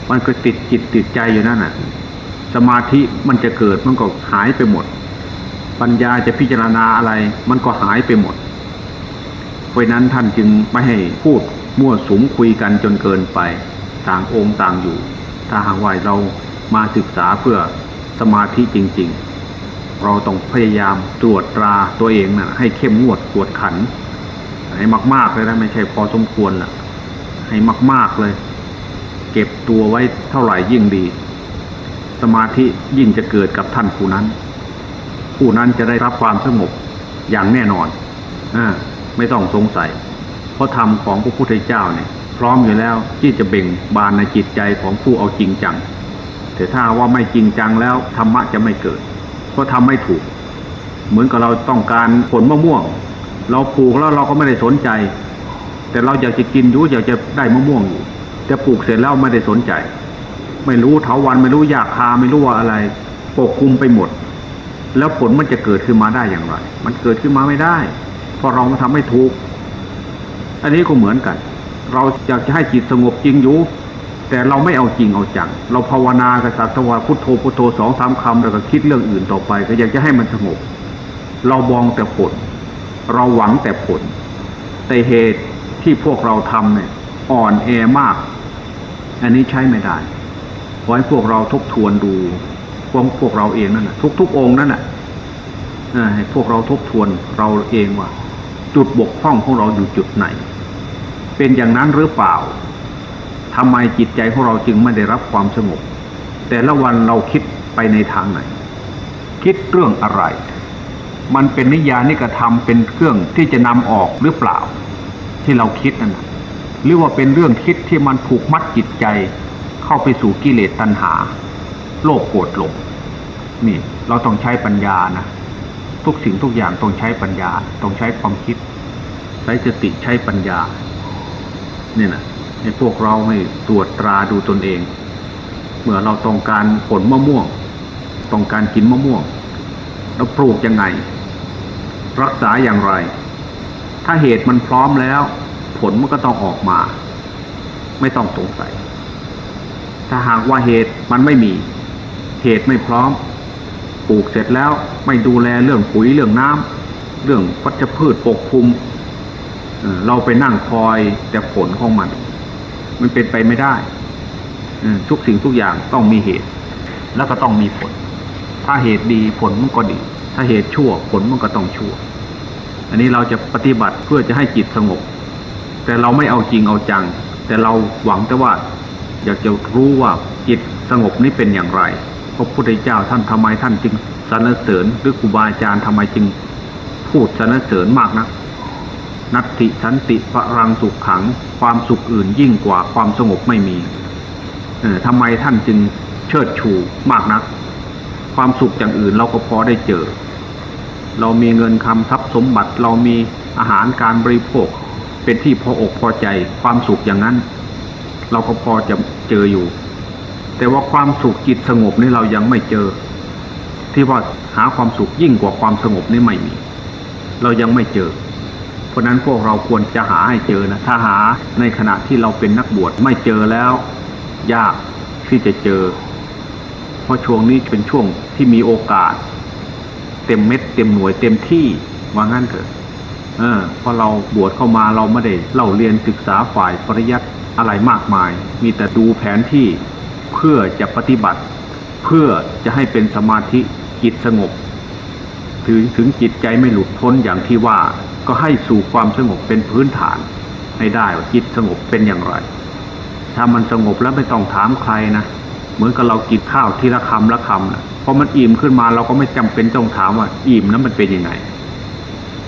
มันก็ติดจิตติดใจอยู่นั่นน่ะ สมาธิมันจะเกิดมันก็หายไปหมด ปัญญาจะพิจารณาอะไร มันก็หายไปหมด เพราะนั้นท่านจึงไม่ให้พูดมั่วสุมคุยกันจนเกินไป ต่างองค์ต่างอยู่ ถ้าหากว่าเรามาศึกษาเพื่อสมาธิจริง ๆ เราต้องพยายามตรวจตราตัวเองนะ่ะ ให้เข้มงวดกวดขัน ให้มาก ๆ เลยนะไม่ใช่พอสมควรล่ะ ให้มาก ๆเลย เก็บตัวไว้เท่าไหร่ยิ่งดี สมาธิยิ่งจะเกิดกับท่านผู้นั้น ผู้นั้นจะได้รับความสงบอย่างแน่นอนอไม่ต้องสงสัย เพราะธรรมของพระพุทธเจ้าเนี่ยพร้อมอยู่แล้วที่จะเบ่งบานในจิตใจของผู้เอาจริงจังแต่ถ้าว่าไม่จริงจังแล้วธรรมะจะไม่เกิด เพราะทำไม่ถูก เหมือนกับเราต้องการผลมะม่วง เราปลูกแล้วเราก็ไม่ได้สนใจ แต่เราอยากจะกินอยู่อยากจะได้มะม่วงอยู่แต่ปลูกเสร็จแล้วไม่ได้สนใจ ไม่รู้เถาวันไม่รู้ยาคาไม่รู้ว่าอะไรปกคลุมไปหมด แล้วผลมันจะเกิดขึ้นมาได้อย่างไร มันเกิดขึ้นมาไม่ได้ เพราะเราทำไม่ถูก อันนี้ก็เหมือนกัน เราอยากจะให้จิตสงบจริงอยู่ แต่เราไม่เอาจริงเอาจัง เราภาวนากับสัตวาพุทโธพุทโธสองสามคำแล้วก็คิดเรื่องอื่นต่อไป ก็อยากจะให้มันสงบ เราบองแต่ผล เราหวังแต่ผล แต่เหตุที่พวกเราทำเนี่ยอ่อนแอมาก อันนี้ใช้ไม่ได้ ขอให้พวกเราทบทวนดู วกพวกเราเองนั่นแหะทุกๆองค์นั่นแหละให้พวกเราทบทวนเราเองว่า จุดบกพร่องของเราอยู่จุดไหน เป็นอย่างนั้นหรือเปล่าทำไมจิตใจของเราจึงไม่ได้รับความสงบ แต่ละวันเราคิดไปในทางไหน คิดเรื่องอะไร มันเป็นนิยานิกระทำเป็นเครื่องที่จะนำออกหรือเปล่า ที่เราคิดนั่นหรือว่าเป็นเรื่องคิดที่มันผูกมัดจิตใจ เข้าไปสู่กิเลสตัณหา โลภโกรธหลง นี่เราต้องใช้ปัญญานะทุกสิ่งทุกอย่างต้องใช้ปัญญา ต้องใช้ความคิด ใช้สติใช้ปัญญาเนี่ยนะให้พวกเราให้ตรวจตราดูตนเอง เมื่อเราต้องการผลมะม่วง ต้องการกินมะม่วงเราปลูกยังไง รักษาอย่างไร ถ้าเหตุมันพร้อมแล้ว ผลมันก็ต้องออกมา ไม่ต้องสงสัย ถ้าหากว่าเหตุมันไม่มี เหตุไม่พร้อม ปลูกเสร็จแล้วไม่ดูแลเรื่องปุ๋ยเรื่องน้ำเรื่องวัชพืชปกคลุมเราไปนั่งคอยแต่ผลของมัน มันเป็นไปไม่ได้ทุกสิ่งทุกอย่างต้องมีเหตุ แล้วก็ต้องมีผล ถ้าเหตุดีผลมันก็ดี ถ้าเหตุชั่วผลมันก็ต้องชั่ว อันนี้เราจะปฏิบัติเพื่อจะให้จิตสงบ แต่เราไม่เอาจริงเอาจัง แต่เราหวังแต่ว่า อยากจะรู้ว่าจิตสงบนี้เป็นอย่างไร พระพุทธเจ้าท่านทำไมท่านจึงสรรเสริญหรือครูบาอาจารย์ทำไมจึงพูดสรรเสริญมากนะักนัตติสันติพรังสุขขัง ความสุขอื่นยิ่งกว่าความสงบไม่มีเออทำไมท่านจึงเชิดชูมากนัก ความสุขอย่างอื่นเราก็พอได้เจอ เรามีเงินคำทรัพย์สมบัติเรามีอาหารการบริโภค เป็นที่พออกพอใจความสุขอย่างนั้น เราก็พอจะเจออยู่ แต่ว่าความสุขจิตสงบนี่เรายังไม่เจอ ที่ว่าหาความสุขยิ่งกว่าความสงบนี่ไม่มี เรายังไม่เจอ เพราะนั้นพวกเราควรจะหาให้เจอนะถ้าหาในขณะที่เราเป็นนักบวชไม่เจอแล้ว ยากที่จะเจอ เพราะช่วงนี้เป็นช่วงที่มีโอกาส เต็มเม็ดเต็มหน่วยเต็มที่ว่างั้นเถอะเออพอเราบวชเข้ามาเราไม่ได้เล่าเรียนศึกษาฝ่ายปริยัติอะไรมากมาย มีแต่ดูแผนที่ เพื่อจะปฏิบัติ เพื่อจะให้เป็นสมาธิจิตสงบ ถึงถึงจิตใจไม่หลุดพ้นอย่างที่ว่าก็ให้สู่ความสงบเป็นพื้นฐานให้ได้ว่าจิตสงบเป็นอย่างไร ถ้ามันสงบแล้วไม่ต้องถามใครนะเหมือนกับเรากินข้าวทีละคำละคำนะพอมันอิ่มขึ้นมาเราก็ไม่จำเป็นต้องถามว่าอิ่มนั้นมันเป็นยังไง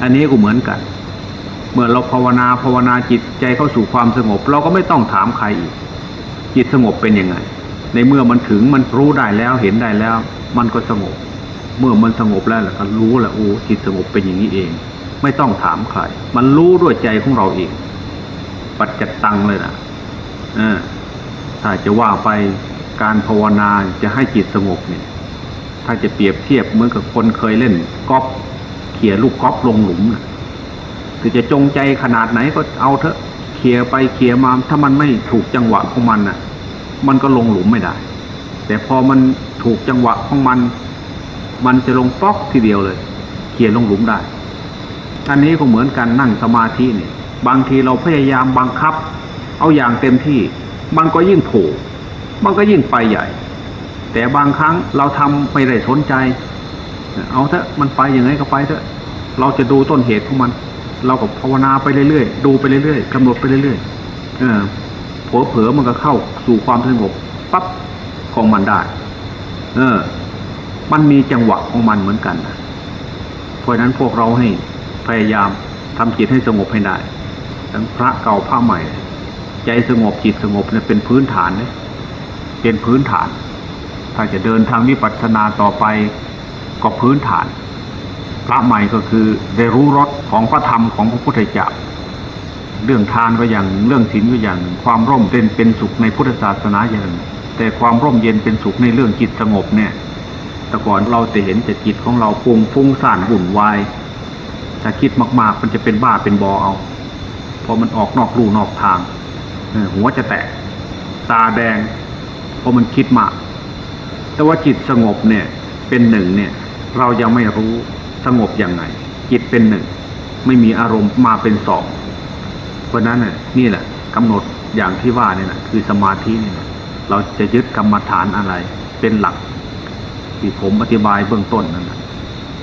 อันนี้ก็เหมือนกัน เมื่อเราภาวนาภาวนาจิตใจเข้าสู่ความสงบ เราก็ไม่ต้องถามใครอีกจิตสงบเป็นยังไง ในเมื่อมันถึงมันรู้ได้แล้วเห็นได้แล้ว มันก็สงบ เมื่อมันสงบแล้วก็รู้แหละโอ้จิตสงบเป็นอย่างนี้เอง ไม่ต้องถามใครมันรู้ด้วยใจของเราเอง ปัจจตังเลยนะเออถ้าจะว่าไปการภาวนาจะให้จิตสงบเนี่ย ถ้าจะเปรียบเทียบเหมือนกับคนเคยเล่นกอล์ฟเขี่ยลูกกอล์ฟลงหลุมนะคือจะจงใจขนาดไหนก็เอาเถอะเขี่ยไปเขี่ยมาถ้ามันไม่ถูกจังหวะของมันน่ะ มันก็ลงหลุมไม่ได้ แต่พอมันถูกจังหวะของมัน มันจะลงป๊อกทีเดียวเลย เขี่ยลงหลุมได้อันนี้ก็เหมือนกันนั่งสมาธินี่บางทีเราพยายามบังคับ เอาอย่างเต็มที่ มันก็ยิ่งโผล่มันก็ยิ่งไปใหญ่ แต่บางครั้งเราทำไม่ได้สนใจ เอาเถอะมันไปอย่างไรก็ไปเถอะเราจะดูต้นเหตุของมัน เราก็ภาวนาไปเรื่อยๆ ดูไปเรื่อยๆกำหนดไปเรื่อยๆ เออ เผลอๆมันก็เข้าสู่ความสงบปั๊บของมันได้ เออ มันมีจังหวะของมันเหมือนกันนะเพราะนั้นพวกเราให้พยายามทำจิตให้สงบให้ได้ ทั้งพระเก่าพระใหม่ ใจสงบจิตสงบเนี่ยเป็นพื้นฐานเนี่ยเป็นพื้นฐาน ถ้าจะเดินทางวิปัสสนาต่อไปก็พื้นฐาน พระใหม่ก็คือได้รู้รสของพระธรรมของพระพุทธเจ้า เรื่องทานก็อย่างเรื่องศีลก็อย่าง ความร่มเย็นเป็นสุขในพุทธศาสนาอย่าง แต่ความร่มเย็นเป็นสุขในเรื่องจิตสงบเนี่ยแต่ก่อนเราจะเห็นแต่จิตของเราฟุ้งฟุ้งซ่านวุ่นวายถ้าคิดมาก ๆ มันจะเป็นบ้าเป็นบอเอาพอมันออกนอกลู่นอกทางหัวจะแตกตาแดงเพราะมันคิดมาก แต่ว่าจิตสงบเนี่ยเป็นหนึ่งเนี่ยเรายังไม่รู้สงบยังไง จิตเป็นหนึ่ง ไม่มีอารมณ์มาเป็นสอง เพราะนั้นน่ะนี่แหละกำหนดอย่างที่ว่าเนี่ยนะคือสมาธิเนี่ยนะเราจะยึดกรรมฐานอะไร เป็นหลัก ที่ผมอธิบายเบื้องต้นนั่นนะ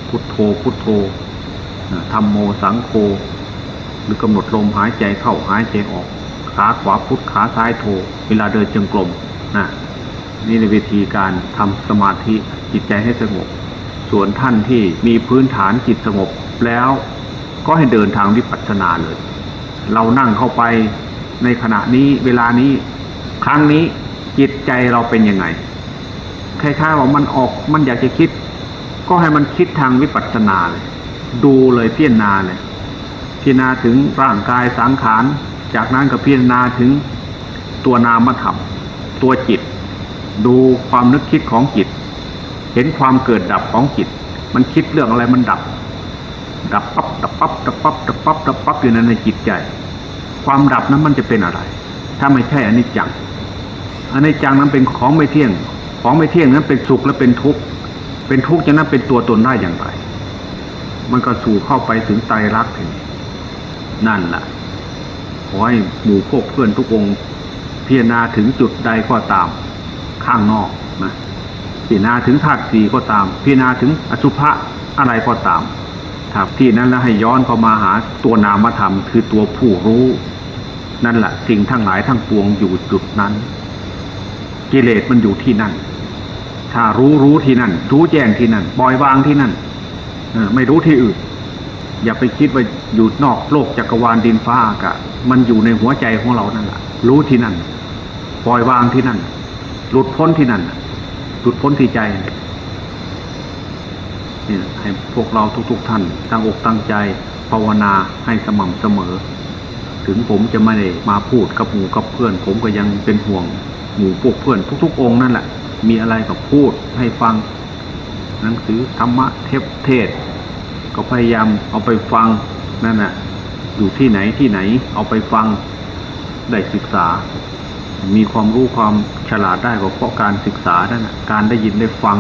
พุทโธพุทโธธรรมโมสังโฆหรือกำหนดลมหายใจเข้าหายใจออก ขาขวาพุทขาซ้ายโธเวลาเดินจงกรมนะนี่ในวิธีการทำสมาธิจิตใจให้สงบ ส่วนท่านที่มีพื้นฐานจิตสงบแล้วก็ให้เดินทางวิปัสสนาเลย เรานั่งเข้าไปในขณะนี้เวลานี้ครั้งนี้จิตใจเราเป็นยังไงคล้ายๆว่ามันออกมันอยากจะคิด ก็ให้มันคิดทางวิปัสสนาเลยดูเลยพิจารณาเลยพิจารณาถึงร่างกายสังขาร จากนั้นก็พิจารณาถึงตัวนามธรรมตัวจิต ดูความนึกคิดของจิต เห็นความเกิดดับของจิต มันคิดเรื่องอะไรมันดับ ดับปั๊บดับปั๊บดับปั๊บดับปั๊บดับปั๊บอยู่นั้นในจิตใจ ความดับนั้นมันจะเป็นอะไร ถ้าไม่ใช่อนิจจังอนิจจังนั้นเป็นของไม่เที่ยง ของไม่เที่ยงนั้นเป็นสุขและเป็นทุกข์เป็นทุกข์จะนั้นเป็นตัวตนได้อย่างไร มันก็สู่เข้าไปถึงไตรลักษณ์นั่นแหละขอให้หมู่พวกเพื่อนทุกองพิจารณาถึงจุดใดก็ตาม ข้างนอกนะพิจารณาถึงธาตุสีก็ตาม พิจารณาถึงอสุภะอะไรก็ตาม ที่นั้นแล้วให้ย้อนเข้ามาหาตัวนามธรรม คือตัวผู้รู้ นั่นแหละสิ่งทั้งหลายทั้งปวงอยู่จุดนั้น กิเลสมันอยู่ที่นั่น ถ้ารู้รู้ที่นั่น รู้แจ้งที่นั่นปล่อยวางที่นั่นไม่รู้ที่อื่น อย่าไปคิดว่าอยู่นอกโลกจักรวาลดินฟ้าอากาศมันอยู่ในหัวใจของเรานั่นแหละรู้ที่นั่น ปล่อยวางที่นั่น หลุดพ้นที่นั่นหลุดพ้นที่ใจ นี่ให้พวกเราทุก ๆ ท่าน ตั้งอกตั้งใจภาวนาให้สม่ำเสมอ ถึงผมจะไม่ได้มาพูดกับหมู่กับเพื่อน ผมก็ยังเป็นห่วงหมู่พวกเพื่อนทุก ๆ องค์นั่นแหละ มีอะไรก็พูดให้ฟัง หนังสือธรรมะเทพเทศ ก็พยายามเอาไปฟังนั่นแหะอยู่ที่ไหนที่ไหนเอาไปฟังได้ศึกษา มีความรู้ความฉลาดได้ก็เพราะการศึกษานั่นแหะการได้ยินได้ฟัง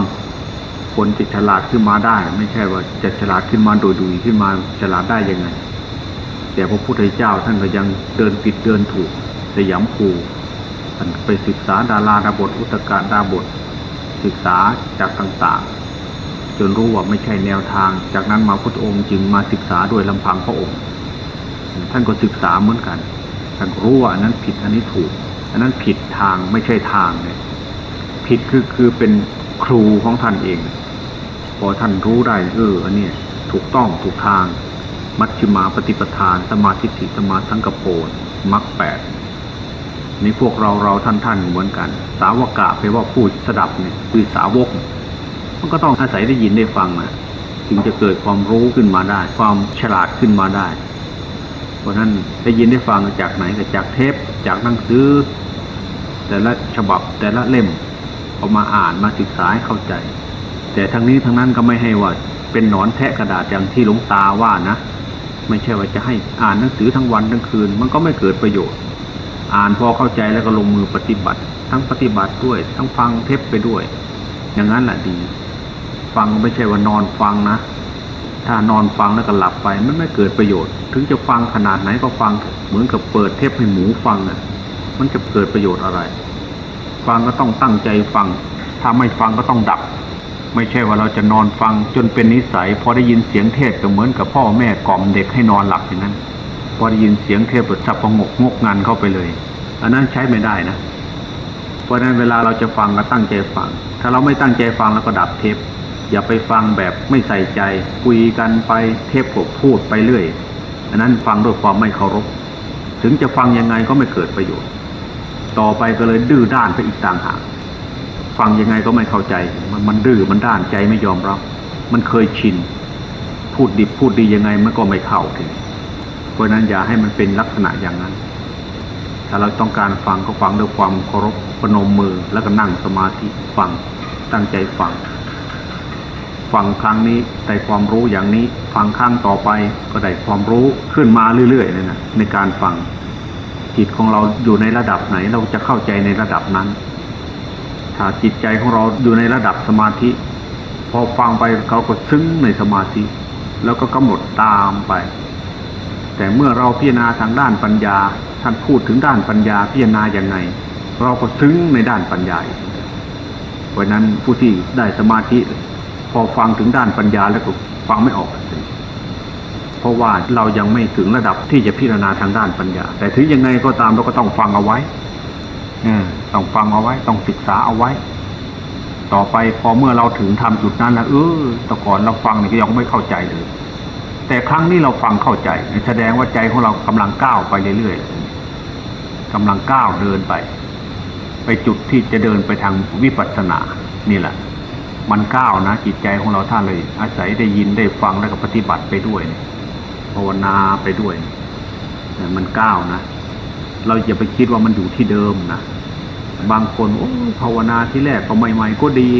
คนจะฉลาดขึ้นมาได้ ไม่ใช่ว่าจะฉลาดขึ้นมาโดยดุยขึ้นมาฉลาดได้ยังไง แต่พระพุทธเจ้าท่านก็ยังเดินผิดเดินถูกสยามภูท่านไปศึกษาดาราดาบทอุตกาดาบท ศึกษาจากต่างๆ จนรู้ว่าไม่ใช่แนวทาง จากนั้นมาพุทธองค์จึงมาศึกษาโดยลำพังพระองค์ ท่านก็ศึกษาเหมือนกันท่านรู้ว่าอันนั้นผิดอันนี้ถูก อันนั้นผิดทางไม่ใช่ทางเนี่ยผิดคือคือเป็นครูของท่านเอง พอท่านรู้ได้เอออันนี้ถูกต้องถูกทาง มัชฌิมาปฏิปทาน สมาธิิสมาสังกโปนมรรคแปดนี่พวกเราเราท่านท่านเหมือนกัน สาวกะแปลว่าพูดสดับเนี่ยคือสาวก มันก็ต้องอาศัยได้ยินได้ฟังนะถึงจะเกิดความรู้ขึ้นมาได้ ความฉลาดขึ้นมาได้ เพราะนั้นได้ยินได้ฟังจากไหนก็จากเทปจากหนังสือ แต่ละฉบับแต่ละเล่มเอามาอ่านมาศึกษาให้เข้าใจ แต่ทั้งนี้ทั้งนั้นก็ไม่ให้ว่าเป็นหนอนแทะกระดาษอย่างที่หลวงตาว่านะไม่ใช่ว่าจะให้อ่านหนังสือทั้งวันทั้งคืน มันก็ไม่เกิดประโยชน์ อ่านพอเข้าใจแล้วก็ลงมือปฏิบัติ ทั้งปฏิบัติด้วย ทั้งฟังเทปไปด้วย อย่างนั้นแหละดี ฟังไม่ใช่ว่านอนฟังนะ ถ้านอนฟังแล้วก็หลับไปมันไม่เกิดประโยชน์ ถึงจะฟังขนาดไหนก็ฟังเหมือนกับเปิดเทปให้หมูฟังอะมันจะเกิดประโยชน์อะไร ฟังก็ต้องตั้งใจฟัง ถ้าไม่ฟังก็ต้องดับ ไม่ใช่ว่าเราจะนอนฟังจนเป็นนิสัย พอได้ยินเสียงเทศก็เหมือนกับพ่อแม่กล่อมเด็กให้นอนหลับอย่างนั้น พอได้ยินเสียงเทพสับประงกงกงานเข้าไปเลย อันนั้นใช้ไม่ได้นะ เพราะนั้นเวลาเราจะฟังก็ตั้งใจฟัง ถ้าเราไม่ตั้งใจฟังแล้วก็ดับเทปอย่าไปฟังแบบไม่ใส่ใจคุยกันไปเทปก็พูดไปเรื่อย อันนั้นฟังด้วยความไม่เคารพ ถึงจะฟังยังไงก็ไม่เกิดประโยชน์ ต่อไปก็เลยดื้อด้านไปอีกต่างหาก ฟังยังไงก็ไม่เข้าใจ มันมันดื้อมันด้านใจไม่ยอมรับ มันเคยชิน พูดดิบพูดดียังไงมันก็ไม่เข้าถึงเพราะนั้นอย่าให้มันเป็นลักษณะอย่างนั้น ถ้าเราต้องการฟังก็ฟังด้วยความเคารพปนมมือแล้วก็นั่งสมาธิฟังตั้งใจฟัง ฟังครั้งนี้ได้ความรู้อย่างนี้ ฟังครั้งต่อไปก็ได้ความรู้ขึ้นมาเรื่อยๆเลยนะในการฟังจิตของเราอยู่ในระดับไหนเราจะเข้าใจในระดับนั้น ถ้าจิตใจของเราอยู่ในระดับสมาธิ พอฟังไปเขาก็ซึ้งในสมาธิ แล้วก็กำหนดตามไป แต่เมื่อเราพิจารณาทางด้านปัญญา ท่านพูดถึงด้านปัญญาพิจารณาอย่างไง เราก็ซึ้งในด้านปัญญาเพราะนั้นผู้ที่ได้สมาธิ พอฟังถึงด้านปัญญาแล้วก็ฟังไม่ออกเพราะว่าเรายังไม่ถึงระดับที่จะพิจารณาทางด้านปัญญา แต่ถึงยังไงก็ตามเราก็ต้องฟังเอาไว้ ต้องฟังเอาไว้ ต้องศึกษาเอาไว้ ต่อไปพอเมื่อเราถึงทำจุดนั้นแล้วเออแต่ก่อนเราฟังเนี่ก็ยังไม่เข้าใจเลย แต่ครั้งนี้เราฟังเข้าใจ แสดงว่าใจของเรากำลังก้าวไปเรื่อยๆกำลังก้าวเดินไป ไปจุดที่จะเดินไปทางวิปัสสนานี่แหละ มันก้าวนะจิตใจของเราท่านเลย อาศัยได้ยินได้ฟังแล้วก็ปฏิบัติไปด้วยภาวนาไปด้วยมันก้าวนะเราอย่าไปคิดว่ามันอยู่ที่เดิมนะ บางคนภาวนาที่แรกก็ใหม่ๆก็ดี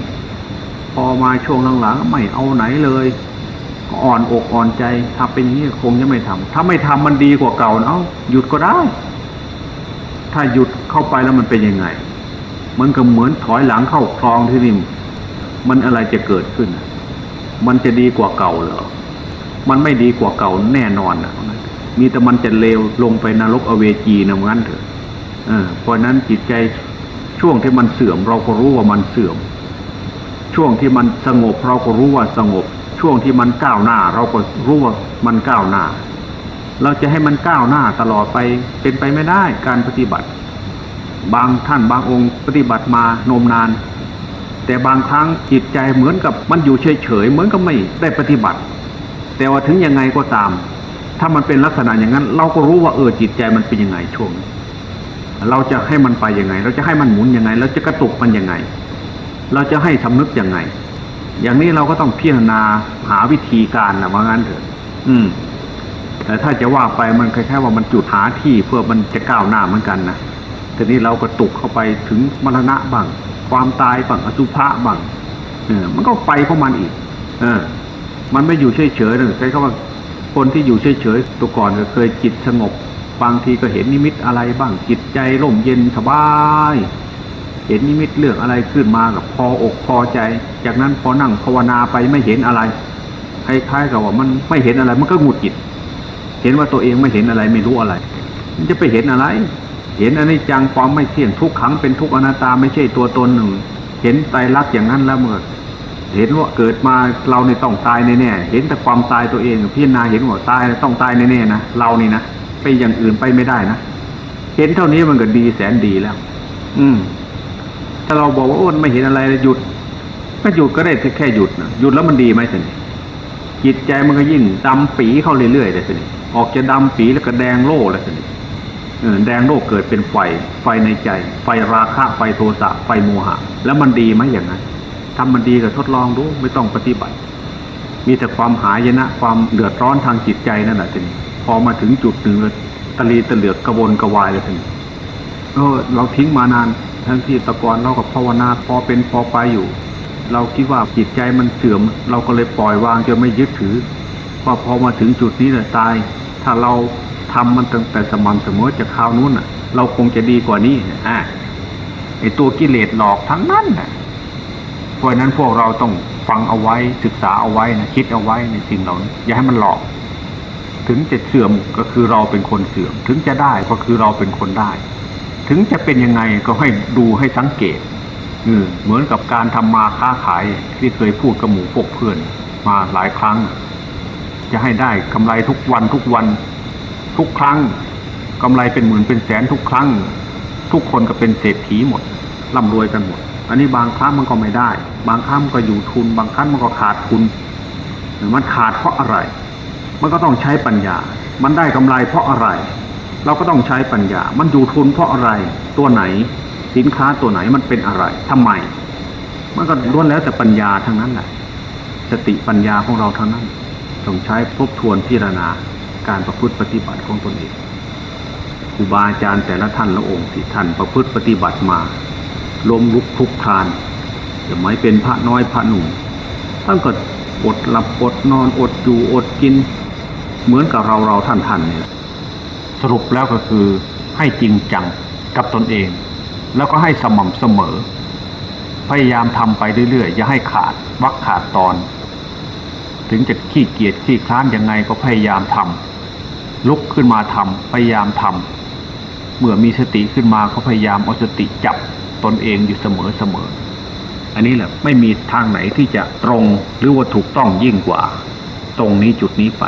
พอมาช่วงหลังๆไม่เอาไหนเลยอ่อนอกอ่อนใจถ้าเป็นอย่างนี้คงจะไม่ทำถ้าไม่ทำมันดีกว่าเก่าเนาะหยุดก็ได้ ถ้าหยุดเข้าไปแล้วมันเป็นยังไง มันก็เหมือนถอยหลังเข้าคลองที่นี่มันอะไรจะเกิดขึ้น มันจะดีกว่าเก่าเหรอมันไม่ดีกว่าเก่าแน่นอนนะมีแต่มันจะเลวลงไปนรกอเวจีนะงั้นเถอะเพราะนั้นจิตใจ ช่วงที่มันเสื่อมเราก็รู้ว่ามันเสื่อม ช่วงที่มันสงบเราก็รู้ว่าสงบ ช่วงที่มันก้าวหน้า เราก็รู้ว่ามันก้าวหน้า เราจะให้มันก้าวหน้าตลอดไปเป็นไปไม่ได้การปฏิบัติ บางท่านบางองค์ปฏิบัติมานมนาน แต่บางครั้งจิตใจเหมือนกับมันอยู่เฉยๆเหมือนกับไม่ได้ปฏิบัติ แต่ว่าถึงยังไงก็ตาม ถ้ามันเป็นลักษณะอย่างนั้น เราก็รู้ว่าเออจิตใจมันเป็นยังไงช่วง เราจะให้มันไปยังไง เราจะให้มันหมุนยังไง เราจะกระตุกมันยังไง เราจะให้สำนึกยังไง อย่างนี้เราก็ต้องพิจารณาหาวิธีการนะว่างั้นเถอะ อืม แต่ถ้าจะว่าไปมันคล้ายๆว่ามันจุดหาที่เพื่อมันจะก้าวหน้าเหมือนกันนะทีนี้เราก็ตุกเข้าไปถึงมรณะบ้างความตายบ้างอสุภะบ้างเออ มันก็ไปเพราะมันอีก เออ มันไม่อยู่เฉยๆเลยใช้คำว่าคนที่อยู่เฉยๆตัวก่อนก็เคยจิตสงบ บางทีก็เห็นนิมิตอะไรบ้างจิตใจร่มเย็นสบาย เห็นนิมิตเรื่องอะไรขึ้นมากับพออกพอใจ จากนั้นพอนั่งภาวนาไปไม่เห็นอะไรคล้ายๆกับว่ามันไม่เห็นอะไรมันก็หงุดหงิด เห็นว่าตัวเองไม่เห็นอะไรไม่รู้อะไร มันจะไปเห็นอะไร เห็นอันนี้จังความไม่เที่ยงทุกขังเป็นทุกอนัตตาไม่ใช่ตัวตนหนึ่ง เห็นไตรลักษณ์อย่างนั้นแล้วเมื่อเห็นว่าเกิดมาเราในต้องตายแน่ๆเห็นแต่ความตายตัวเองพิจารณาเห็นว่าตายต้องตายแน่ๆนะเรานี่นะ ไปอย่างอื่นไปไม่ได้นะเห็นเท่านี้มันก็ดีแสนดีแล้ว อืม ถ้าเราบอกว่าโอ้นไม่เห็นอะไรหยุดก็หยุดก็ได้แค่หยุดนะหยุดแล้วมันดีไหมสิจิตใจมันก็ยิ่งดำปีเข้าเรื่อยๆเลยสิออกจะดำปีแล้วก็แดงโล่เลยสิแดงโล่เกิดเป็นไฟ ไฟในใจ ไฟราคะ ไฟโทสะ ไฟโมหะ แล้วมันดีไหมอย่างนั้นทำมันดีก็ทดลองดู ไม่ต้องปฏิบัติ มีแต่ความหายนะ ความเดือดร้อนทางจิตใจนั่นแหละสิ พอมาถึงจุดหนึ่งเลยตะลีตะเหลือกกระวนกระวายเลยทีนี้เออเราทิ้งมานาน ทั้งที่ตะกอนเรากับภาวนาพอเป็นพอไปอยู่ เราคิดว่าจิตใจมันเสื่อม เราก็เลยปล่อยวางจะไม่ยึดถือว่าพอมาถึงจุดนี้เลยตาย ถ้าเราทำมันตั้งแต่สม่ำเสมอจากคราวนู้นอะ เราคงจะดีกว่านี้อ่าไอตัวกิเลสหลอกทั้งนั้นน่ะเพราะนั้นพวกเราต้องฟังเอาไว้ศึกษาเอาไว้นะคิดเอาไว้ในสิ่งเหล่านี้อย่าให้มันหลอก ถึงจะเสื่อมก็คือเราเป็นคนเสื่อม ถึงจะได้ก็คือเราเป็นคนได้ ถึงจะเป็นยังไงก็ให้ดูให้สังเกตเหมือนกับการทำมาค้าขายที่เคยพูดกับหมูพวกเพื่อนมาหลายครั้ง จะให้ได้กำไรทุกวันทุกวัน ทุกครั้งกำไรเป็นหมื่นเป็นแสนทุกครั้ง ทุกคนก็เป็นเศรษฐีหมดร่ำรวยกันหมด อันนี้บางครั้งมันก็ไม่ได้ บางครั้งมันก็อยู่ทุน บางครั้งมันก็ขาดทุนหรือมันขาดเพราะอะไร มันก็ต้องใช้ปัญญา มันได้กำไรเพราะอะไร เราก็ต้องใช้ปัญญา มันอยู่ทุนเพราะอะไร ตัวไหน สินค้าตัวไหนมันเป็นอะไรทำไม มันก็ล้วนแล้วแต่ปัญญาทั้งนั้นแหละ สติปัญญาของเราทั้งนั้น ต้องใช้ทบทวนพิจารณาการประพฤติปฏิบัติของตนเองครูบาอาจารย์แต่ละท่านละองค์ที่ท่านประพฤติปฏิบัติมาล้มลุกคลุกคลานจะไม่เป็นพระน้อยพระหนุ่มท่านก็อดหลับอดนอนอดอยู่อดกิน เหมือนกับเราเราท่านท่านเนี่ยสรุปแล้วก็คือให้จริงจังกับตนเอง แล้วก็ให้สม่ำเสมอ พยายามทำไปเรื่อยๆ อย่าให้ขาดวักขาดตอน ถึงจะขี้เกียจขี้คลานยังไงก็พยายามทำลุกขึ้นมาทำพยายามทำเมื่อมีสติขึ้นมาก็พยายามเอาสติจับตนเองอยู่เสมอเสมออันนี้แหละไม่มีทางไหนที่จะตรงหรือว่าถูกต้องยิ่งกว่า ตรงนี้จุดนี้ไป